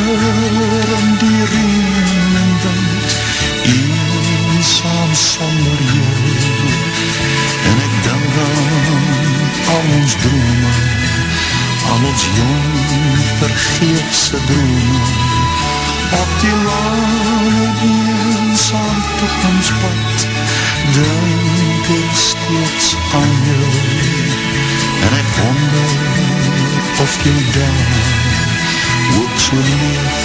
in die reen en wind sonder jou. En ek denk aan al ons drome Al ons jong vergeefse drome Op die lange eensaam toekomstpad Denk ek steeds aan jou. En ek wonder of jy daar ook so leef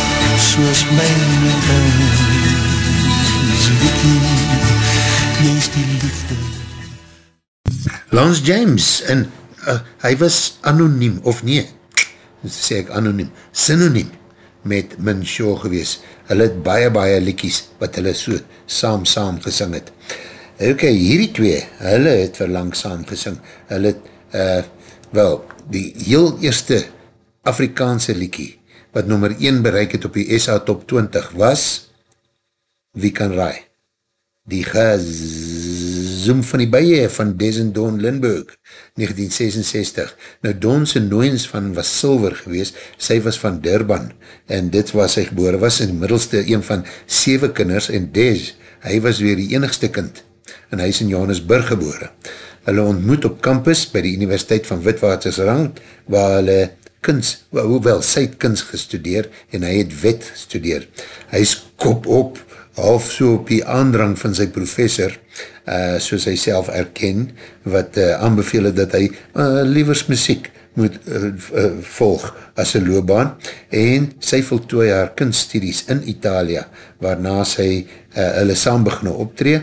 soos myne is Vicky, jy is die liefde Lance James en uh, hy was anoniem of nee, sê ek anoniem synoniem met Min Shaw gewees. Hulle het baie baie liekies wat hulle so saam saam gesing het. Ok, hierdie twee hulle het verlang saam gesing. Hulle het uh, wel, die heel eerste Afrikaanse liekie wat nummer 1 bereik het op die SA Top 20 was Wie kan raai? Die gezoom van die beie van Des en Don Lindbergh 1966. Nou Don sy nooiens van was silver gewees, sy was van Durban en dit was sy geboren, was in middelste een van 7 kinders en Des, hy was weer die enigste kind en hy is in Johannesburg geboren. Hulle ontmoet op campus by die Universiteit van Witwatersrang, waar hulle kunst, hoewel sy het kunst gestudeer en hy het wet gestudeer. Hy is kop op, half so op die aandrang van sy professor, uh, soos hy self erken, wat uh, aanbeveel het dat hy uh, liewers muziek moet uh, uh, volg as een loopbaan en sy voltooi haar kunststudies in Italia, waarna sy uh, hulle saam beginne optree.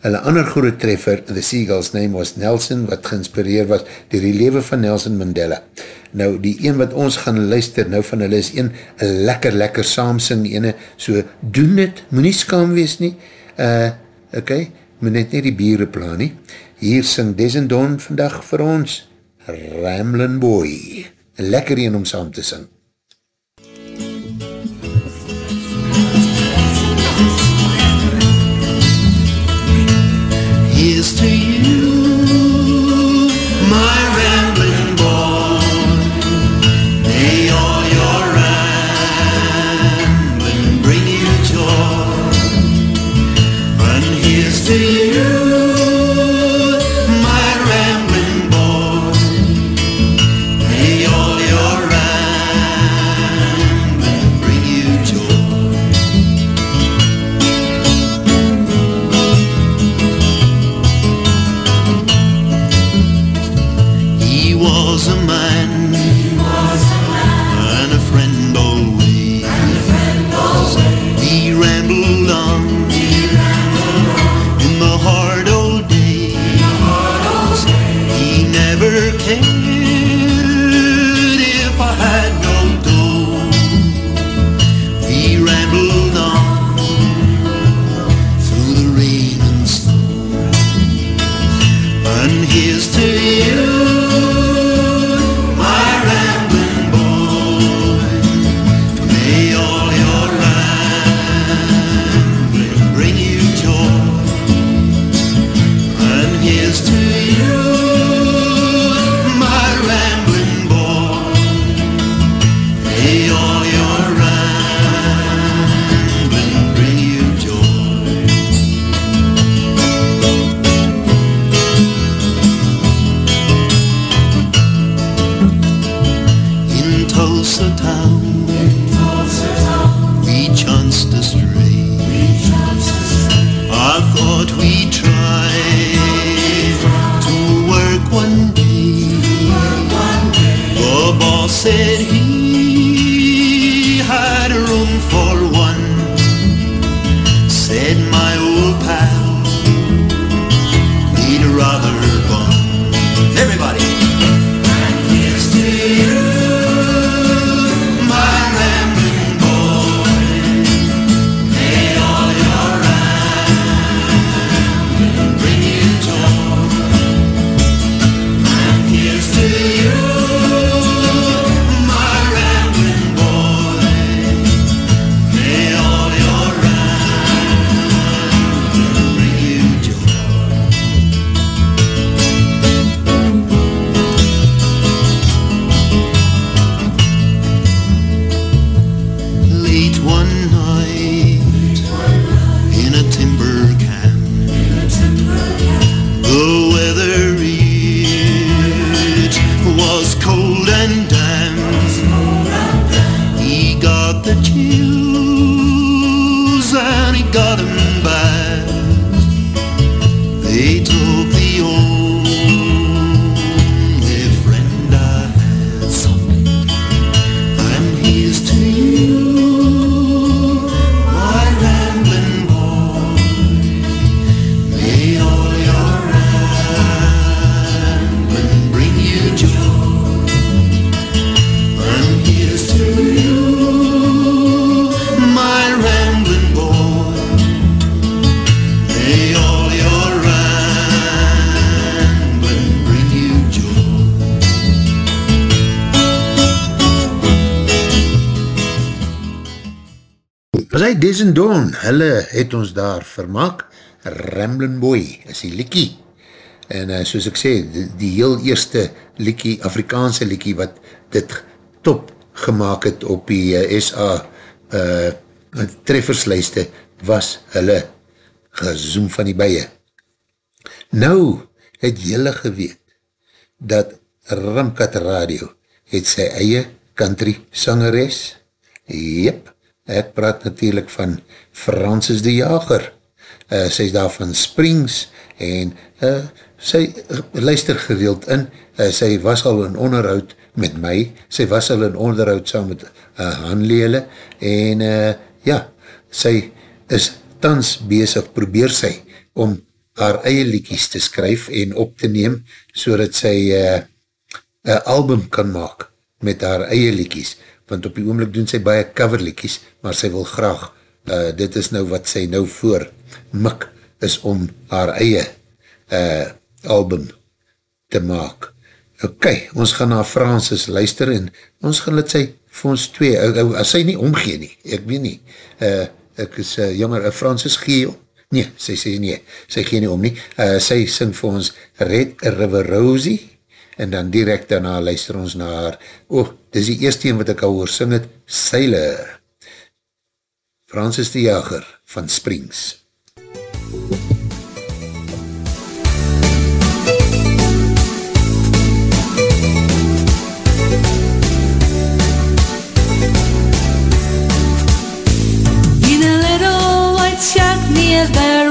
Hulle ander groot treffer, The Seagull's name was Nelson, wat geïnspireer was door die leven van Nelson Mandela. Nou, die een wat ons gaan luister, nou van hulle is een, een lekker, lekker saamsing, ene, so, doen het, moet nie skam wees nie, uh, ok, moet net nie die bieren plaan nie. Hier sing Desendon vandag vir ons, Ramblin' Boy. Lekker een om saam te sing. see Boy is die liekie. En uh, soos ek sê, die, die heel eerste liekie, Afrikaanse liekie, wat dit top gemaakt het op die uh, SA uh, trefferslijste, was hulle gezoom van die beie. Nou het jylle geweet, dat Ramkat Radio het sy eie country sangeres. Jep, ek praat natuurlijk van Francis de Jager uh, sy is daar van Springs en uh, sy uh, luister gereeld in, uh, sy was al in onderhoud met my, sy was al in onderhoud saam met uh, Hanlele en uh, ja, sy is tans bezig, probeer sy om haar eie liekies te skryf en op te neem, so dat sy een uh, album kan maak met haar eie liekies, want op die oomlik doen sy baie cover liekies, maar sy wil graag uh, dit is nou wat sy nou voor mik is om haar eie uh, album te maak. Ok, ons gaan na Francis luister en ons gaan let sy vir ons twee, uh, uh, as sy nie omgee nie, ek weet nie, uh, ek is uh, jammer, uh, Francis gee om, nee, sy sê nee, sy gee nie om nie, uh, sy sing vir ons Red River Rosie, en dan direct daarna luister ons na haar, o, oh, dis die eerste een wat ek al hoor sing het, Sailor. Francis de Jager van Springs. MUZIEK there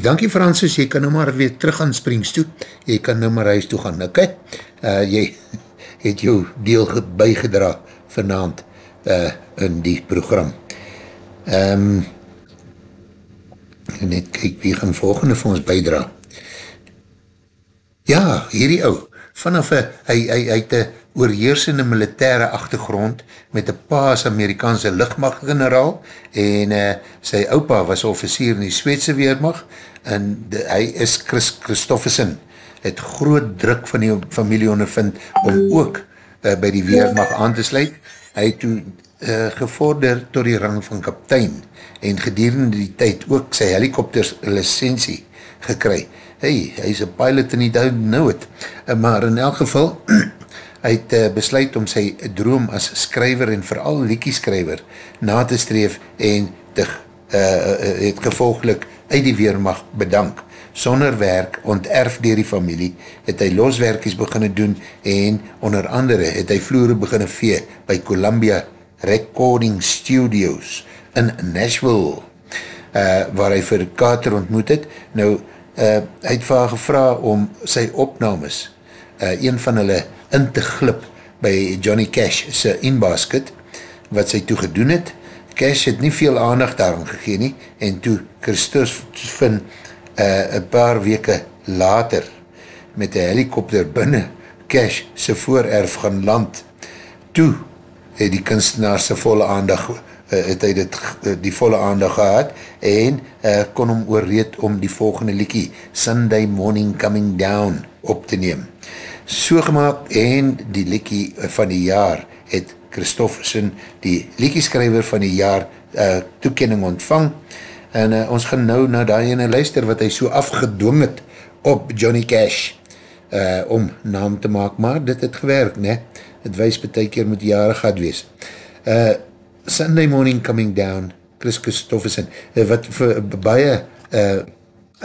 Dankie, dankie Francis, jy kan nou maar weer terug aan Springs toe, jy kan nou maar huis toe gaan, ok? Uh, jy het jou deel ge- bygedra vanavond uh, in die program. Um, net kyk wie gaan volgende vir ons bydra. Ja, hierdie ou, vanaf een, hy, hy, hy het een oorheersende militaire achtergrond met een pa as Amerikaanse lichtmachtgeneraal en uh, sy opa was officier in die Sweedse Weermacht en de, hy is Chris Christofferson het groot druk van die familie ondervind om ook uh, by die Weermacht aan te sluit. Hy het toe uh, gevorder tot die rang van kaptein en gedurende die tyd ook sy helikopters licentie gekry. Hey, hy is een pilot en die nou het. Uh, maar in elk geval, hy het uh, besluit om sy droom as skryver en vooral liekieskryver na te streef en te, uh, het gevolglik uit die Weermacht bedank. Sonder werk, onterf dier die familie, het hy loswerkies beginne doen en onder andere het hy vloere beginne vee by Columbia Recording Studios in Nashville, uh, waar hy vir Carter ontmoet het. Nou, uh, hy het vir haar gevra om sy opnames, uh, een van hulle in te glip by Johnny Cash sy inbasket, wat sy toe gedoen het. Cash het nie veel aandacht daarom gegeen nie, en toe Christus vind uh, een paar weke later met een helikopter binnen Cash sy voorerf gaan land. Toe het die kunstenaar sy volle aandag uh, het hy dit, uh, die volle aandag gehad en uh, kon hom oorreed om die volgende liekie Sunday Morning Coming Down op te neem. So gemaakt en die liekie van die jaar het Christofferson die liekieskrijver van die jaar uh, toekenning ontvang en uh, ons gaan nou na die ene luister wat hy so afgedwong het op Johnny Cash uh, om naam te maak, maar dit het gewerk, ne? Het wees betek keer moet jare gaat wees. Uh, Sunday Morning Coming Down, Chris Christofferson, uh, wat vir baie uh,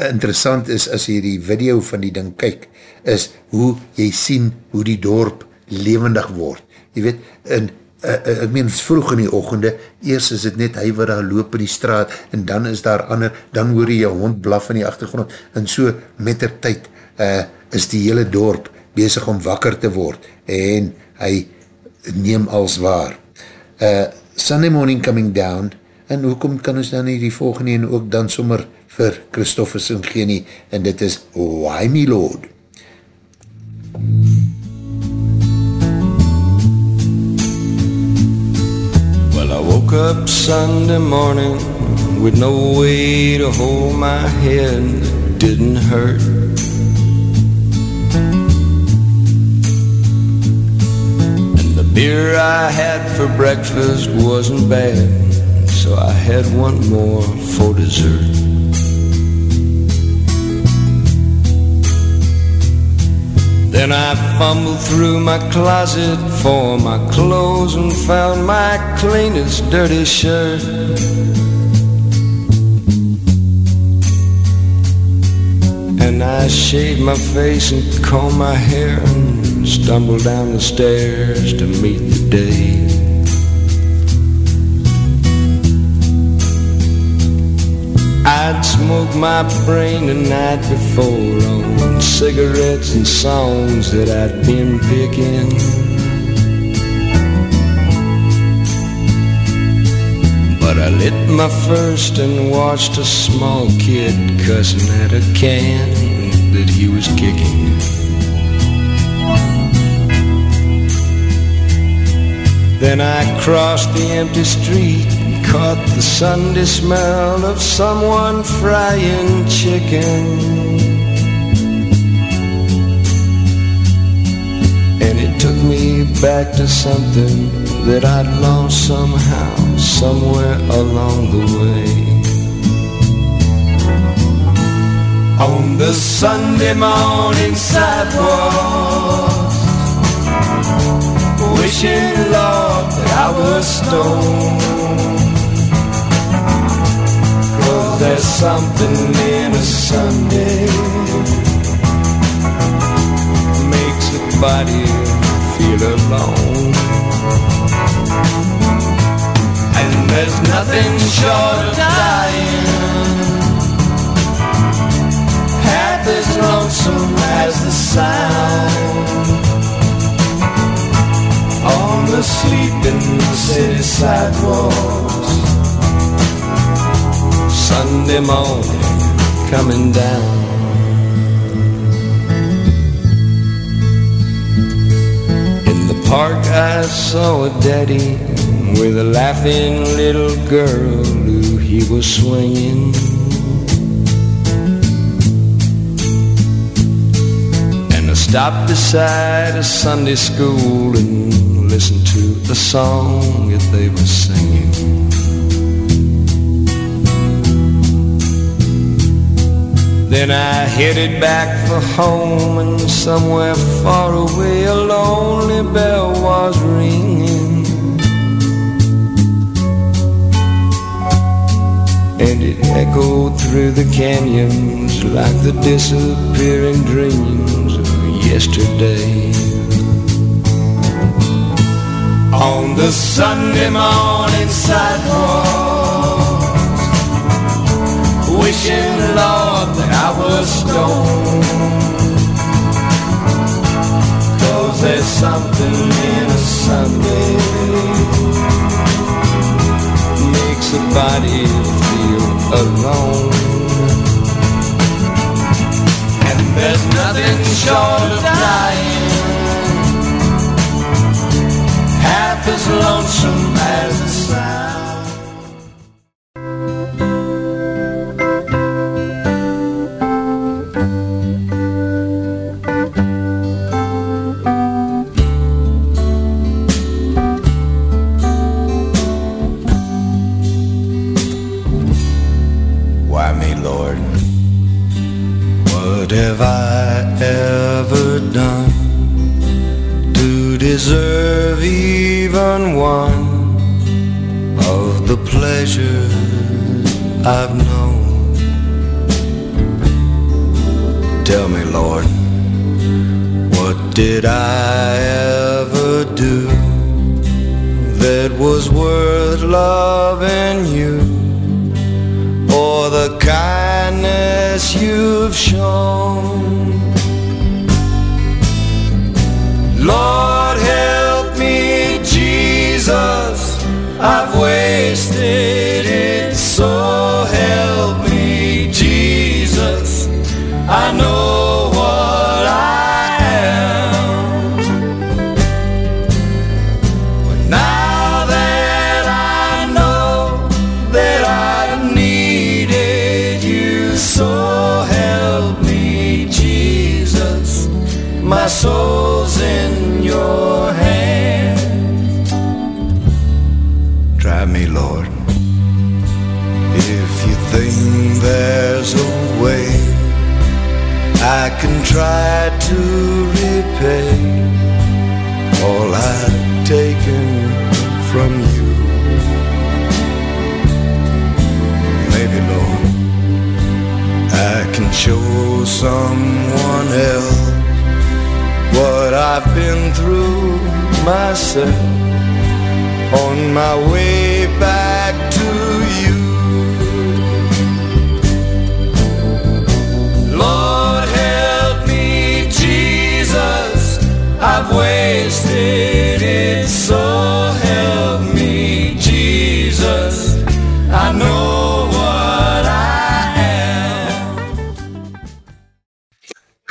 interessant is as jy die video van die ding kyk, is hoe jy sien hoe die dorp levendig word. Jy weet, in uh, uh, ek meen, vroeg in die ochende, eers is het net hy wat daar loop in die straat, en dan is daar ander, dan hoor jy jou hond blaf in die achtergrond, en so met der tyd uh, is die hele dorp bezig om wakker te word, en hy neem als waar. Uh, Sunday Morning Coming Down, en hoekom kan ons dan nie die volgende en ook dan sommer vir Christofferson gee nie, en dit is Why Me Lord. Well, up Sunday morning with no way to hold my head that didn't hurt. And the beer I had for breakfast wasn't bad, so I had one more for dessert. Then I fumbled through my closet for my clothes and found my cleanest dirty shirt. And I shaved my face and combed my hair and stumbled down the stairs to meet the day. I'd smoked my brain the night before on cigarettes and songs that I'd been picking. But I lit my first and watched a small kid cussing at a can that he was kicking. Then I crossed the empty street caught the Sunday smell of someone frying chicken. And it took me back to something that I'd lost somehow, somewhere along the way. On the Sunday morning sidewalk, wishing, Lord, that I was stoned. There's something in a Sunday makes a body feel alone. And there's nothing short of dying half as lonesome as the sound on the sleeping city sidewalks. Sunday morning coming down. In the park I saw a daddy with a laughing little girl who he was swinging. And I stopped beside a Sunday school and listened to the song that they were singing. Then I headed back for home, and somewhere far away a lonely bell was ringing. And it echoed through the canyons like the disappearing dreams of yesterday. On the Sunday morning sidewalk wishing, Lord, that I was stoned. Cause there's something in a Sunday makes a body feel alone. And there's nothing short of dying half as lonesome as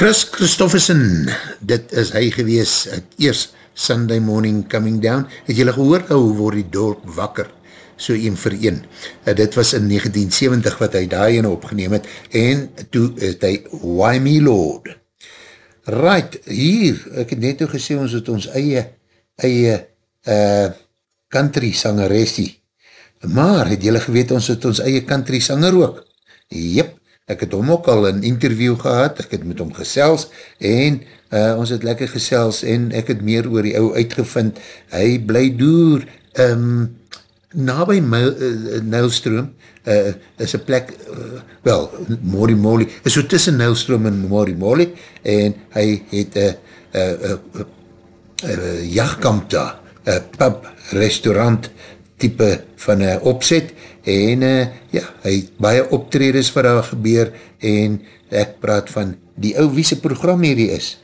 Chris Christofferson, dit is hy gewees, het eers Sunday Morning Coming Down. Het julle gehoor, hoe word die dorp wakker? So een vir een. Uh, dit was in 1970 wat hy daar ene opgeneem het, en toe het hy Why Me Lord. Right, hier, ek het net toe gesê, ons het ons eie eie uh, country sangeressie. Maar het jylle geweet ons het ons eie country sanger ook? Jep, ek het hom ook al een interview gehad, ek het met hom gesels en uh, ons het lekker gesels en ek het meer oor die ou uitgevind. Hy bly door um, na by uh, Nijlstroom uh, is een plek, uh, wel, Mori Moli, is so tussen Nijlstroom en Mori Moli en hy het een uh, uh, uh, uh, jachtkamp daar, een pub, restaurant, type van een opzet en uh, ja, hy het baie optreders vir haar gebeur en ek praat van die ou wiese program hierdie is.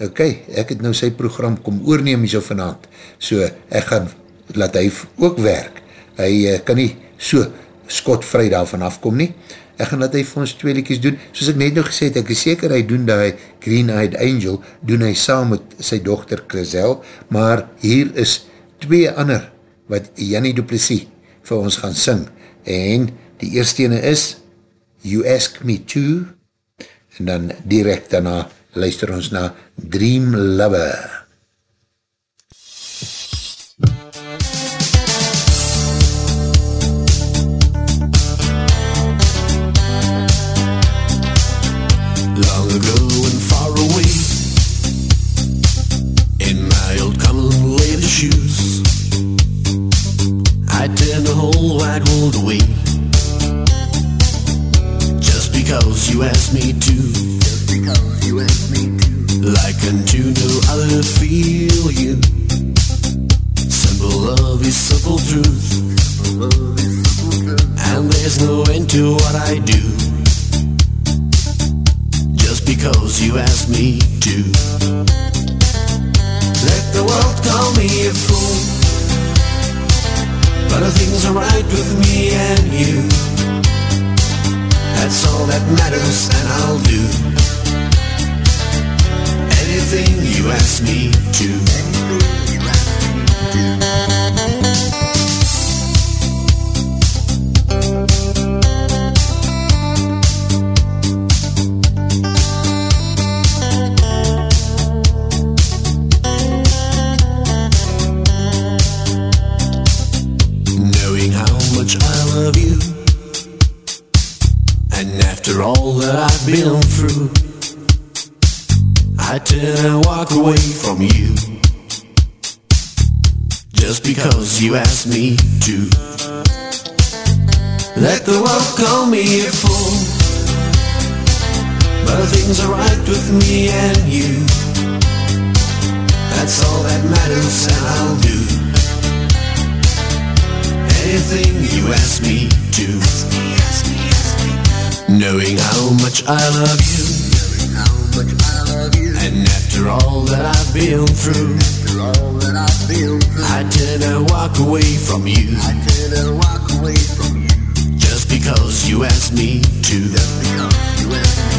Ok, ek het nou sy program kom oorneem so vanavond, so ek gaan laat hy ook werk. Hy uh, kan nie so skotvry daarvan afkom nie. Ek gaan laat hy vir ons twee liedjes doen. Soos ek net nog gesê het, ek is seker hy doen die Green-Eyed Angel, doen hy saam met sy dochter Chriselle, maar hier is twee ander wat Jannie Duplessis vir ons gaan sing. En die eerste ene is You Ask Me To en dan direct daarna luister ons na Dream Lover. You asked me to. Just because you asked me to. Like unto no other feel you. Simple love is simple truth. Simple love is simple truth. And there's no end to what I do. Just because you asked me to. Let the world call me a fool. But things are right with me and you. That's all that matters and I'll do Anything you ask me to Anything you ask me to been through. I didn't walk away from you just because you asked me to. Let the world call me a fool, but things are right with me and you. That's all that matters, and I'll do anything you ask me to. Knowing how much I love you. And after all that I've been through. I didn't walk away from you. Just because you asked me to.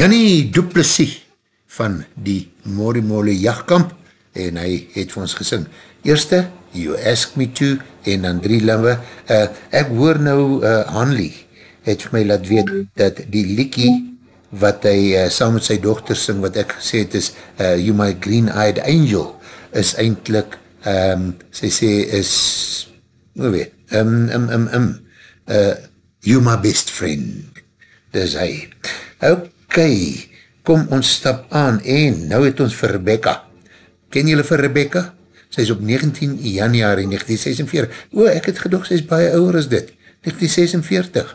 Jannie Duplessis van die Mori Moli jachtkamp en hy het vir ons gesing Eerste, You Ask Me To en dan drie lamwe uh, ek hoor nou uh, Hanley het vir my laat weet dat die liekie wat hy uh, saam met sy dochter sing wat ek gesê het is uh, You My Green Eyed Angel is eindelijk um, sy sê is hoe weet, um, um, um, um, uh, you my best friend, dis hy. Ok, kom ons stap aan, en nou het ons vir Rebecca, ken julle vir Rebecca? Sy is op 19 januari 1946, o, ek het gedoog, sy is baie ouwer as dit, 1946,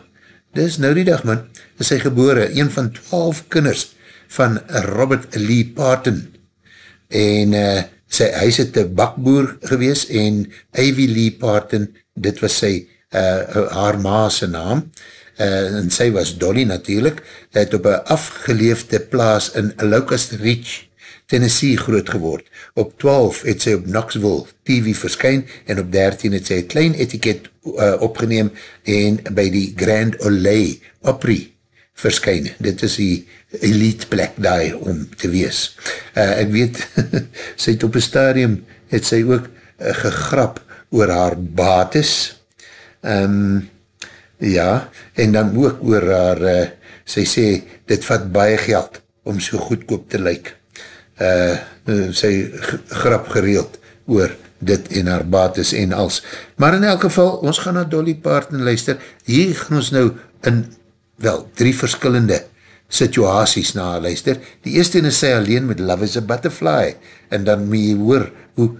dis nou die dag man, is sy gebore, een van 12 kinders, van Robert Lee Parton, en uh, sy, hy is het bakboer gewees en Ivy Lee Parton, dit was sy, uh, haar maase naam, uh, en sy was Dolly natuurlijk, het op een afgeleefde plaas in Locust Ridge, Tennessee groot geword. Op 12 het sy op Knoxville TV verskyn en op 13 het sy een klein etiket uh, opgeneem en by die Grand Ole Opry verskyn. Dit is die elite plek daai om te wees. Uh, ek weet, sy het op een stadium, het sy ook uh, gegrap oor haar bates, um, ja, en dan ook oor haar, uh, sy sê, dit vat baie geld om so goedkoop te lyk. Uh, sy grap gereeld oor dit en haar bates en als. Maar in elk geval, ons gaan na Dolly Parton luister, hier gaan ons nou in, wel, drie verskillende situaties na luister. Die eerste is sy alleen met Love is a Butterfly en dan moet jy hoor hoe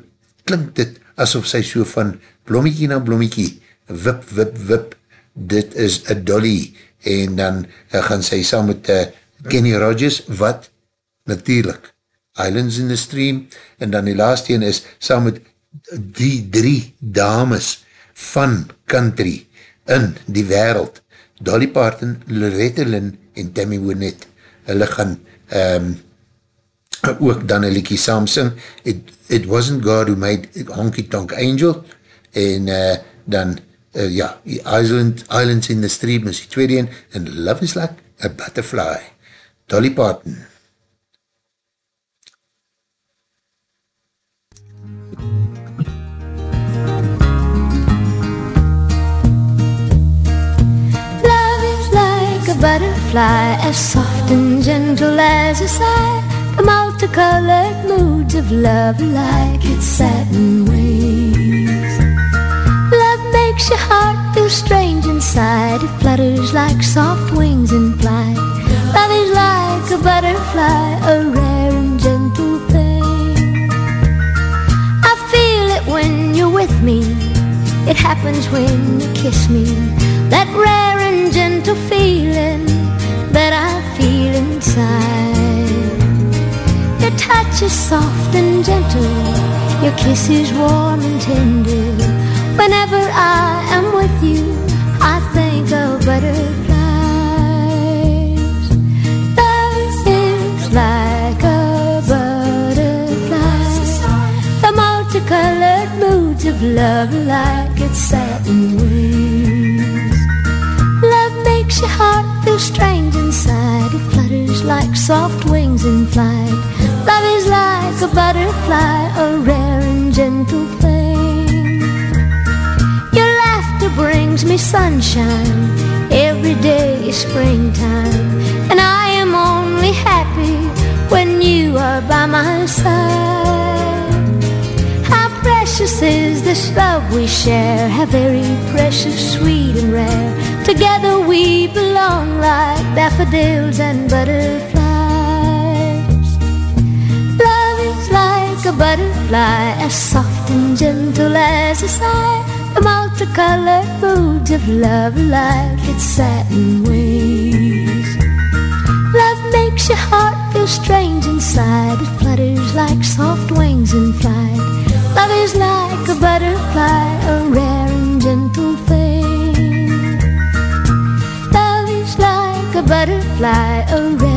klink dit asof sy so van blommiekie na blommiekie wip, wip, wip dit is a dolly en dan uh, gaan sy saam met uh, Kenny Rogers wat? Natuurlijk Islands in the Stream en dan die laatste een is saam met die drie dames van country in die wereld Dolly Parton, Loretta Lynn en Tammy Wynette, hulle gaan um, ook dan een liekie saam sing, it, it wasn't God who made Honky Tonk Angel, en uh, dan, uh, ja, Island, Islands in the Stream is die tweede een, en Love is Like a Butterfly, Dolly Parton. butterfly as soft and gentle as a sigh. The multicolored moods of love like its satin wings. Makes your heart feel strange inside. It flutters like soft wings in flight. Love is like a butterfly, a rare and gentle thing. I feel it when you're with me. It happens when you kiss me. That rare and gentle feeling that I feel inside. Your touch is soft and gentle. Your kiss is warm and tender. Whenever I am with you, I think of butterflies. Love is like a butterfly. The multicolored moods of love like its satin wings. Love makes your heart feel strange inside. It flutters like soft wings in flight. Love is like a butterfly, a rare and gentle brings me sunshine. Every day is springtime. And I am only happy when you are by my side. How precious is this love we share? How very precious, sweet and rare. Together we belong like daffodils and butterflies. Love is like a butterfly, as soft and gentle as a sigh. The multicolored moods of love like its satin wings. Love makes your heart feel strange inside. It flutters like soft wings in flight. Love is like a butterfly, a rare and gentle thing. Love is like a butterfly, a rare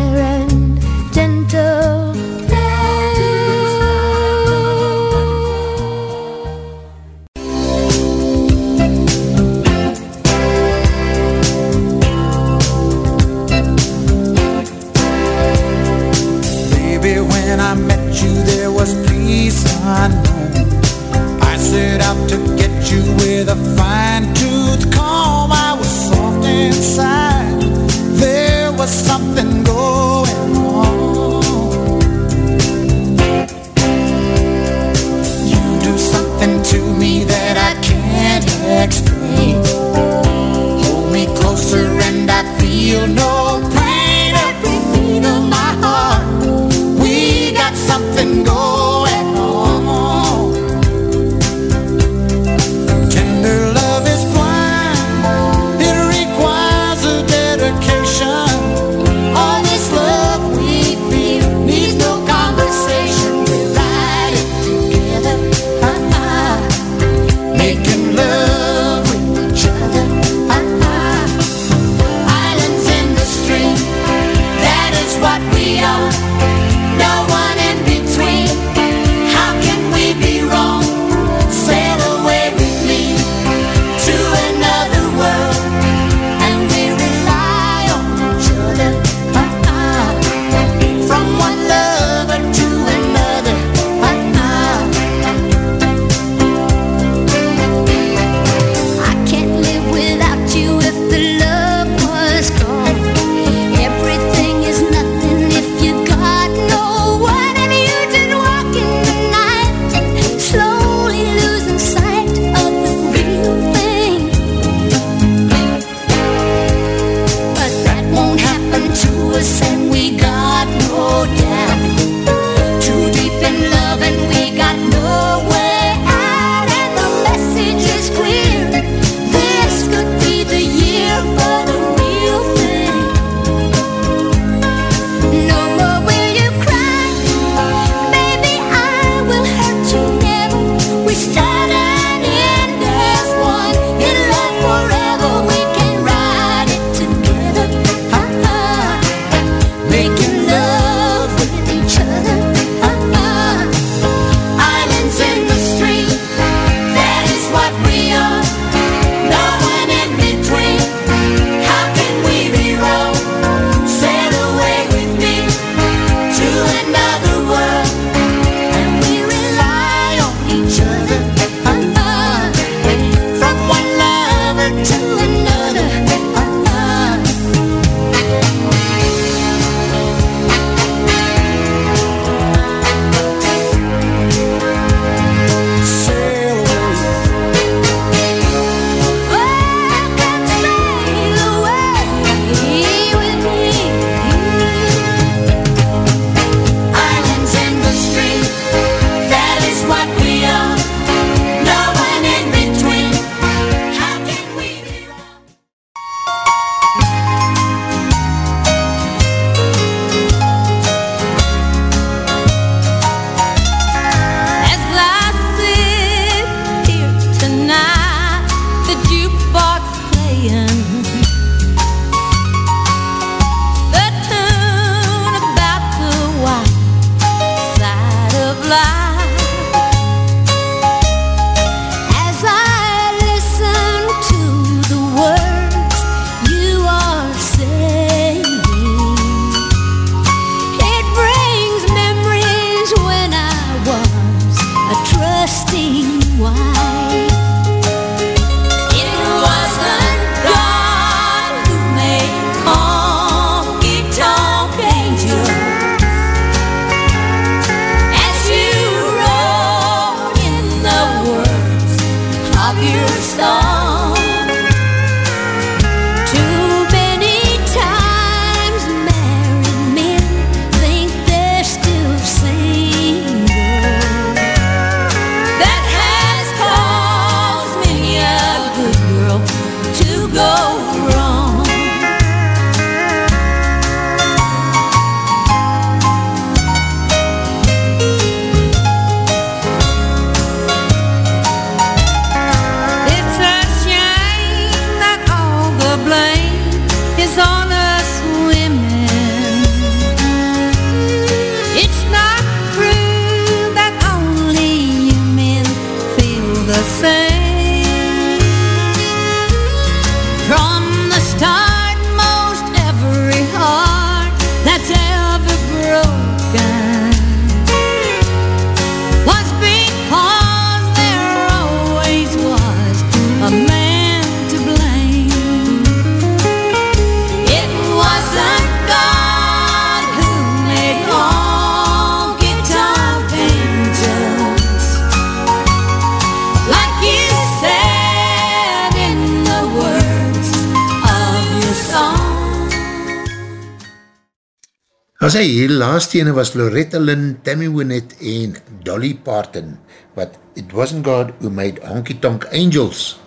As hy hier laatste ene was Loretta Lynn, Tammy Wynette en Dolly Parton, wat It Wasn't God Who Made Honky Tonk Angels.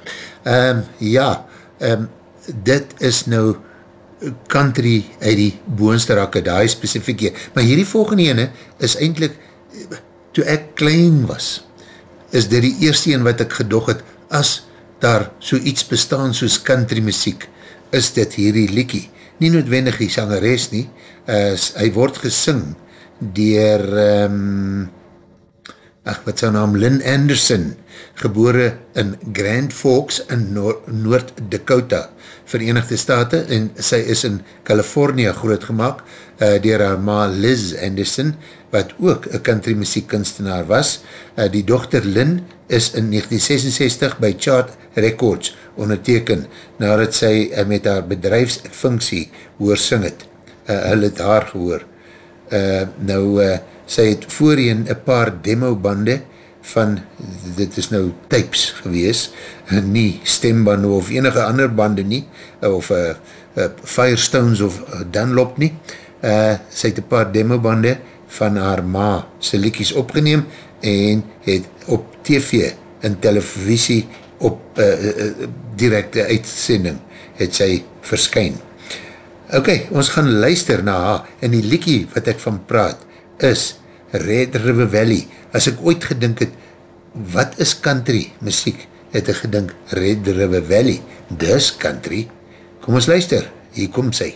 Um, ja, um, dit is nou country uit die boonste rakke, die specifieke, maar hierdie volgende ene is eindelijk, toe ek klein was, is dit die eerste een wat ek gedog het, as daar so iets bestaan soos country muziek, is dit hierdie liekie. Nie noodwendig die sangeres nie, uh, hy word gesing dier, um, ach, wat sy naam, Lynn Anderson, gebore in Grand Forks in Noor Noord-Dakota, Verenigde Staten, en sy is in California grootgemaak, uh, dier haar ma Liz Anderson, wat ook een country muziek kunstenaar was. Uh, die dochter Lynn is in 1966 by Chart Records onderteken, nadat sy uh, met haar bedrijfsfunksie hoor sing het. Uh, hulle het haar gehoor. Uh, nou, uh, sy het voorheen een paar demobande van, dit is nou types gewees, nie stembande of enige ander bande nie, of uh, uh, Firestones of Dunlop nie. Uh, sy het een paar demobande van haar ma sy liekies opgeneem en het op tv en televisie op uh, uh, directe uitsending het sy verskyn. Ok, ons gaan luister na haar en die liekie wat ek van praat is Red River Valley. As ek ooit gedink het, wat is country muziek, het ek gedink Red River Valley, dis country. Kom ons luister, hier kom sy.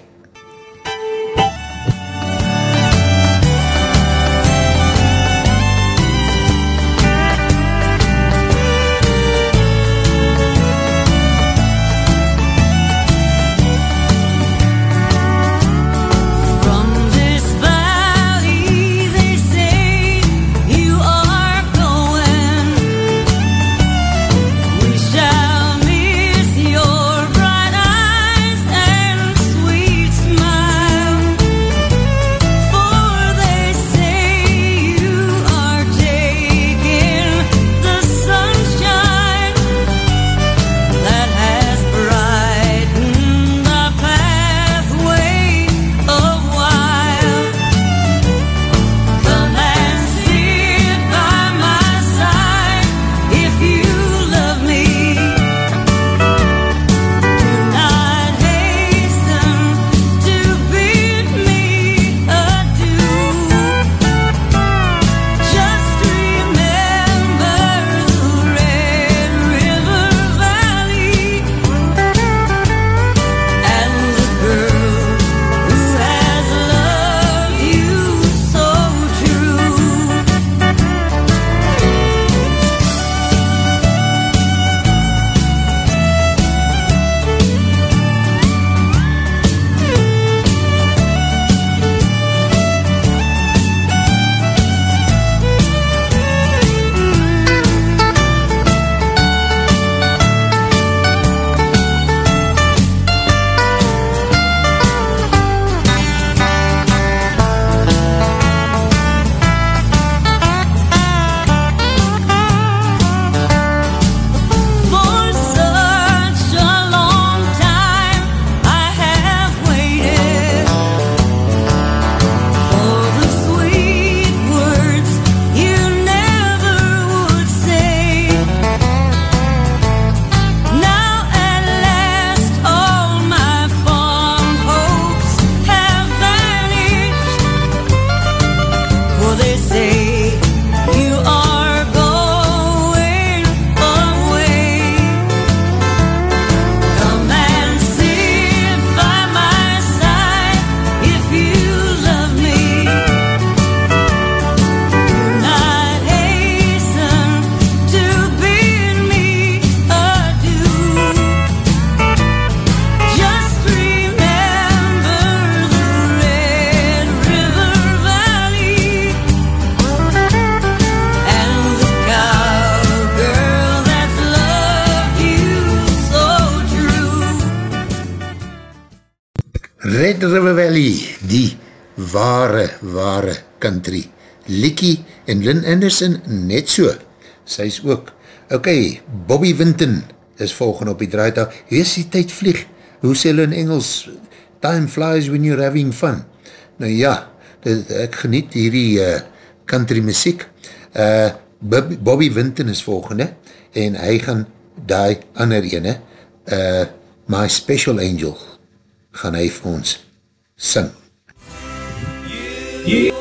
Ware, ware country. Likkie en Lynn Anderson net so. Sy is ook. Ok, Bobby Winton is volgende op die draaitag. Wees die tyd vlieg. Hoe sê hulle in Engels? Time flies when you're having fun. Nou ja, dit, ek geniet hierdie uh, country muziek. Uh, Bobby, Bobby Winton is volgende en hy gaan die ander ene, uh, My Special Angel, gaan hy vir ons sing. You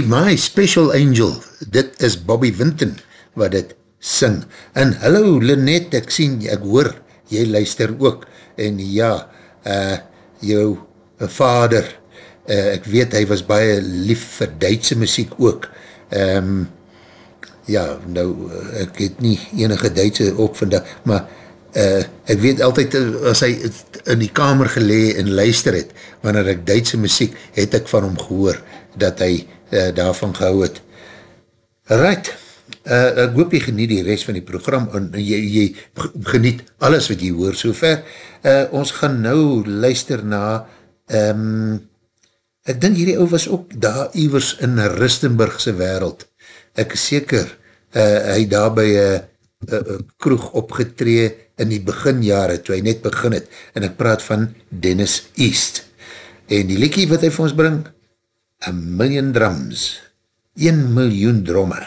Hy, my special angel, dit is Bobby Winton wat dit sing. En hallo Lynette, ek sien, ek hoor, jy luister ook. En ja, uh, jou vader, uh, ek weet hy was baie lief vir Duitse muziek ook. Um, ja, nou, uh, ek het nie enige Duitse op vandag, maar uh, ek weet altyd, as hy in die kamer gelee en luister het, wanneer ek Duitse muziek, het ek van hom gehoor, dat hy uh, daarvan gehou het. Right, uh, ek hoop jy geniet die rest van die program, en jy, jy geniet alles wat jy hoor sover. Uh, ons gaan nou luister na, um, ek dink hierdie ou was ook daar iwers in Ristenburgse wereld. Ek is seker, uh, hy daar by een uh, uh, kroeg opgetree in die beginjare, toe hy net begin het, en ek praat van Dennis East. En die liekie wat hy vir ons bring, A Million Drums, 1 miljoen dromme.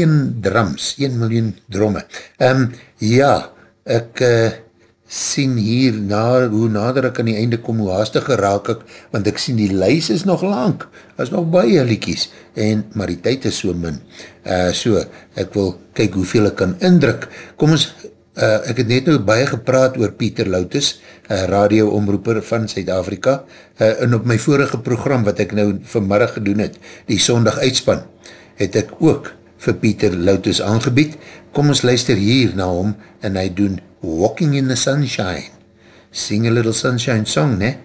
Million drums, 1 miljoen dromme. Um, ja, ek uh, sien hier, na, hoe nader ek aan die einde kom, hoe haastig geraak ek, want ek sien die lys is nog lang, is nog baie liekies, en, maar die tyd is so min. Uh, so, ek wil kyk hoeveel ek kan indruk. Kom ons, uh, ek het net nou baie gepraat oor Pieter Loutus, uh, radioomroeper van Suid-Afrika, uh, en op my vorige program, wat ek nou vanmiddag gedoen het, die sondag uitspan, het ek ook vir Pieter Loutus aangebied. Kom ons luister hier na hom en hy doen Walking in the Sunshine. Sing a little sunshine song, ne?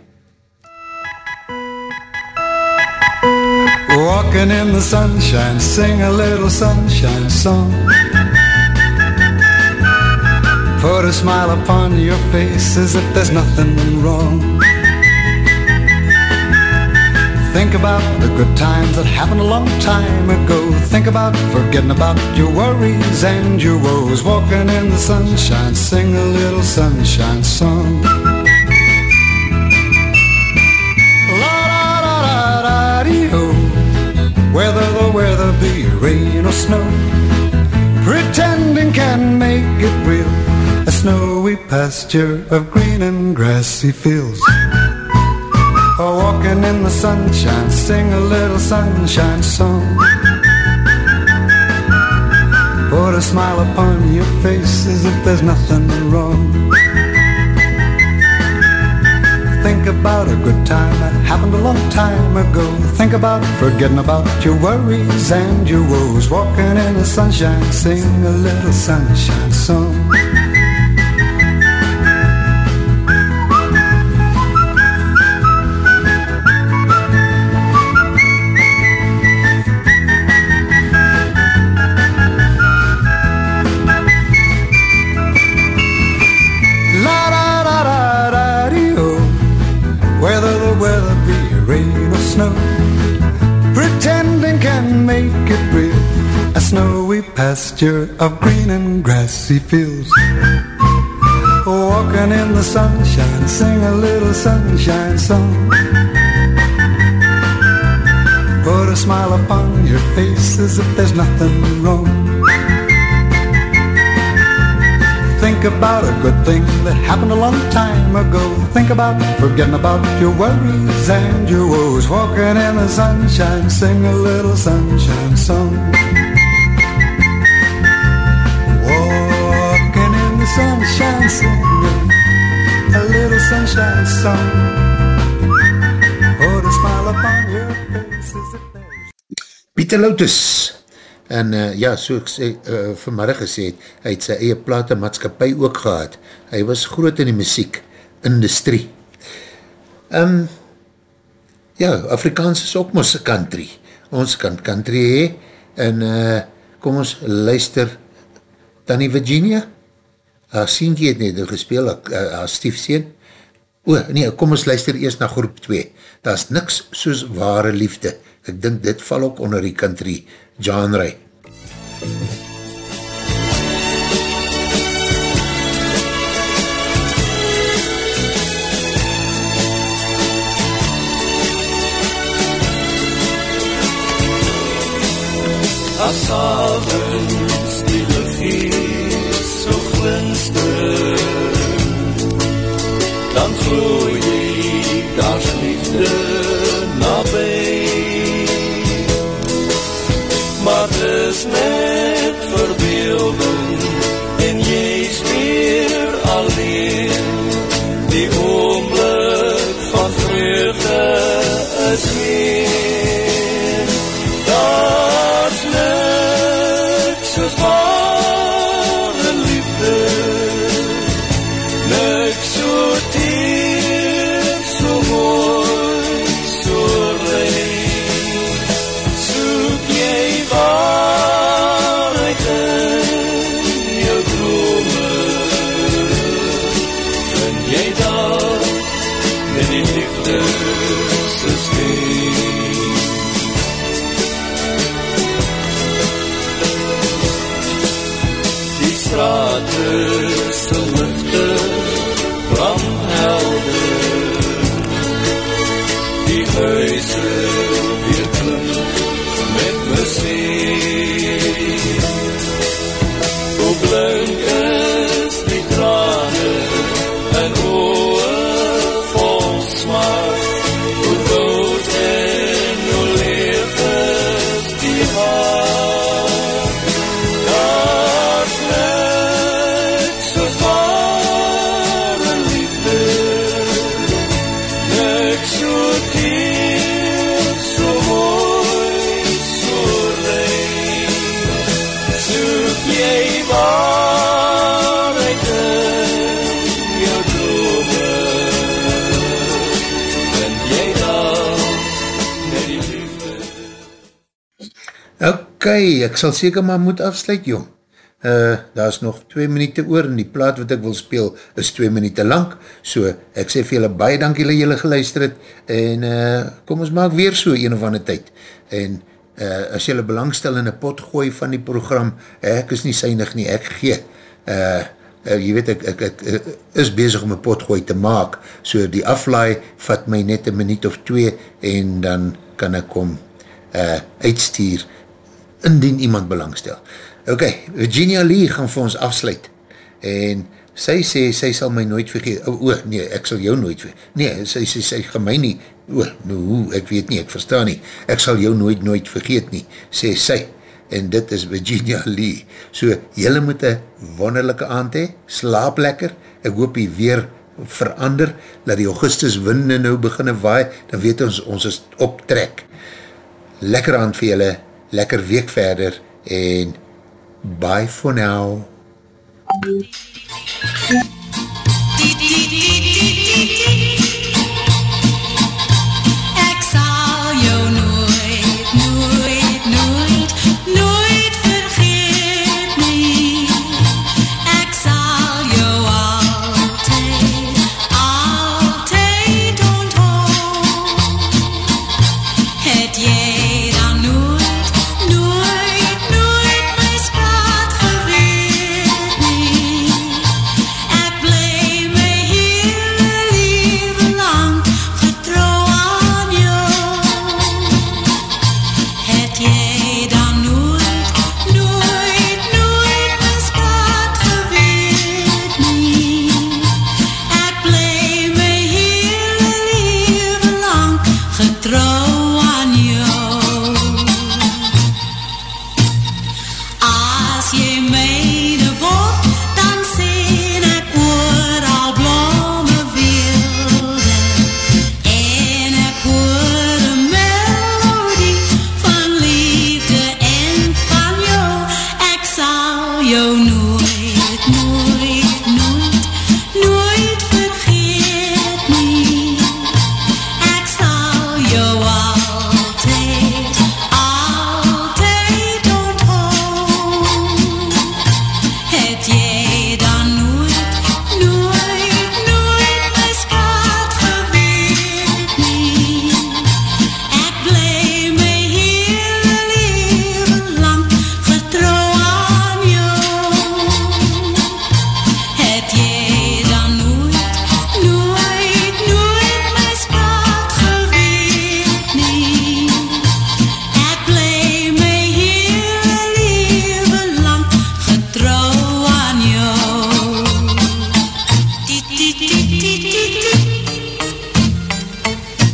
Walking in the sunshine, sing a little sunshine song. Put a smile upon your face as if there's nothing wrong. Think about the good times that happened a long time ago. Think about forgetting about your worries and your woes. Walking in the sunshine, sing a little sunshine song. La da da da da dee ho. Whether the weather be rain or snow, pretending can make it real. A snowy pasture of green and grassy fields. Oh, walking in the sunshine, sing a little sunshine song. Put a smile upon your face as if there's nothing wrong. Think about a good time that happened a long time ago. Think about forgetting about your worries and your woes. Walking in the sunshine, sing a little sunshine song. Pasture of green and grassy fields. Walking in the sunshine, sing a little sunshine song. Put a smile upon your face as if there's nothing wrong. Think about a good thing that happened a long time ago. Think about forgetting about your worries and your woes. Walking in the sunshine, sing a little sunshine song. Sunshine, sing a little sunshine song. Put a smile upon your face as if there's Pieter Loutus, en uh, ja, so ek sê, uh, vanmiddag gesê het, hy het sy eie platemaatskapie ook gehad. Hy was groot in die muziek industrie. Um, ja, Afrikaans is ook ons country. Ons kan country hee, en uh, kom ons luister Tanny Virginia, haar sienkie het net gespeel, haar stiefseen. O, nee, kom ons luister eerst na groep 2. Daar is niks soos ware liefde. Ek dink dit val ook onder die country genre. As avonds Dan gloei jy daar's liefde ek sal seker maar moet afsluit, jong. Uh, daar is nog 2 minuut oor en die plaat wat ek wil speel is 2 minuut lang, so ek sê vir julle baie dankie dat julle geluister het en uh, kom ons maak weer so een of ander tyd. En uh, as julle belangstel in een pot gooi van die program, ek is nie synig nie, ek gee. Uh, uh, jy weet ek, ek, ek, ek is bezig om een pot gooi te maak, so die aflaai vat my net een minuut of 2 en dan kan ek kom uh, uitstuur indien iemand belangstel. Ok, Virginia Lee gaan vir ons afsluit. En sy sê, sy sal my nooit vergeet, o, oh, nee, ek sal jou nooit vergeet, nee, sy sê, sy gaan my nie, o, oh, nou hoe, ek weet nie, ek verstaan nie, ek sal jou nooit nooit vergeet nie, sê sy, en dit is Virginia Lee, so, jylle moet een wonderlijke aand hee, slaap lekker, ek hoop jy weer verander, dat die augustus winde nou beginne waai, dan weet ons, ons is optrek, lekker aand vir jylle, lekker week verder, en bye for now.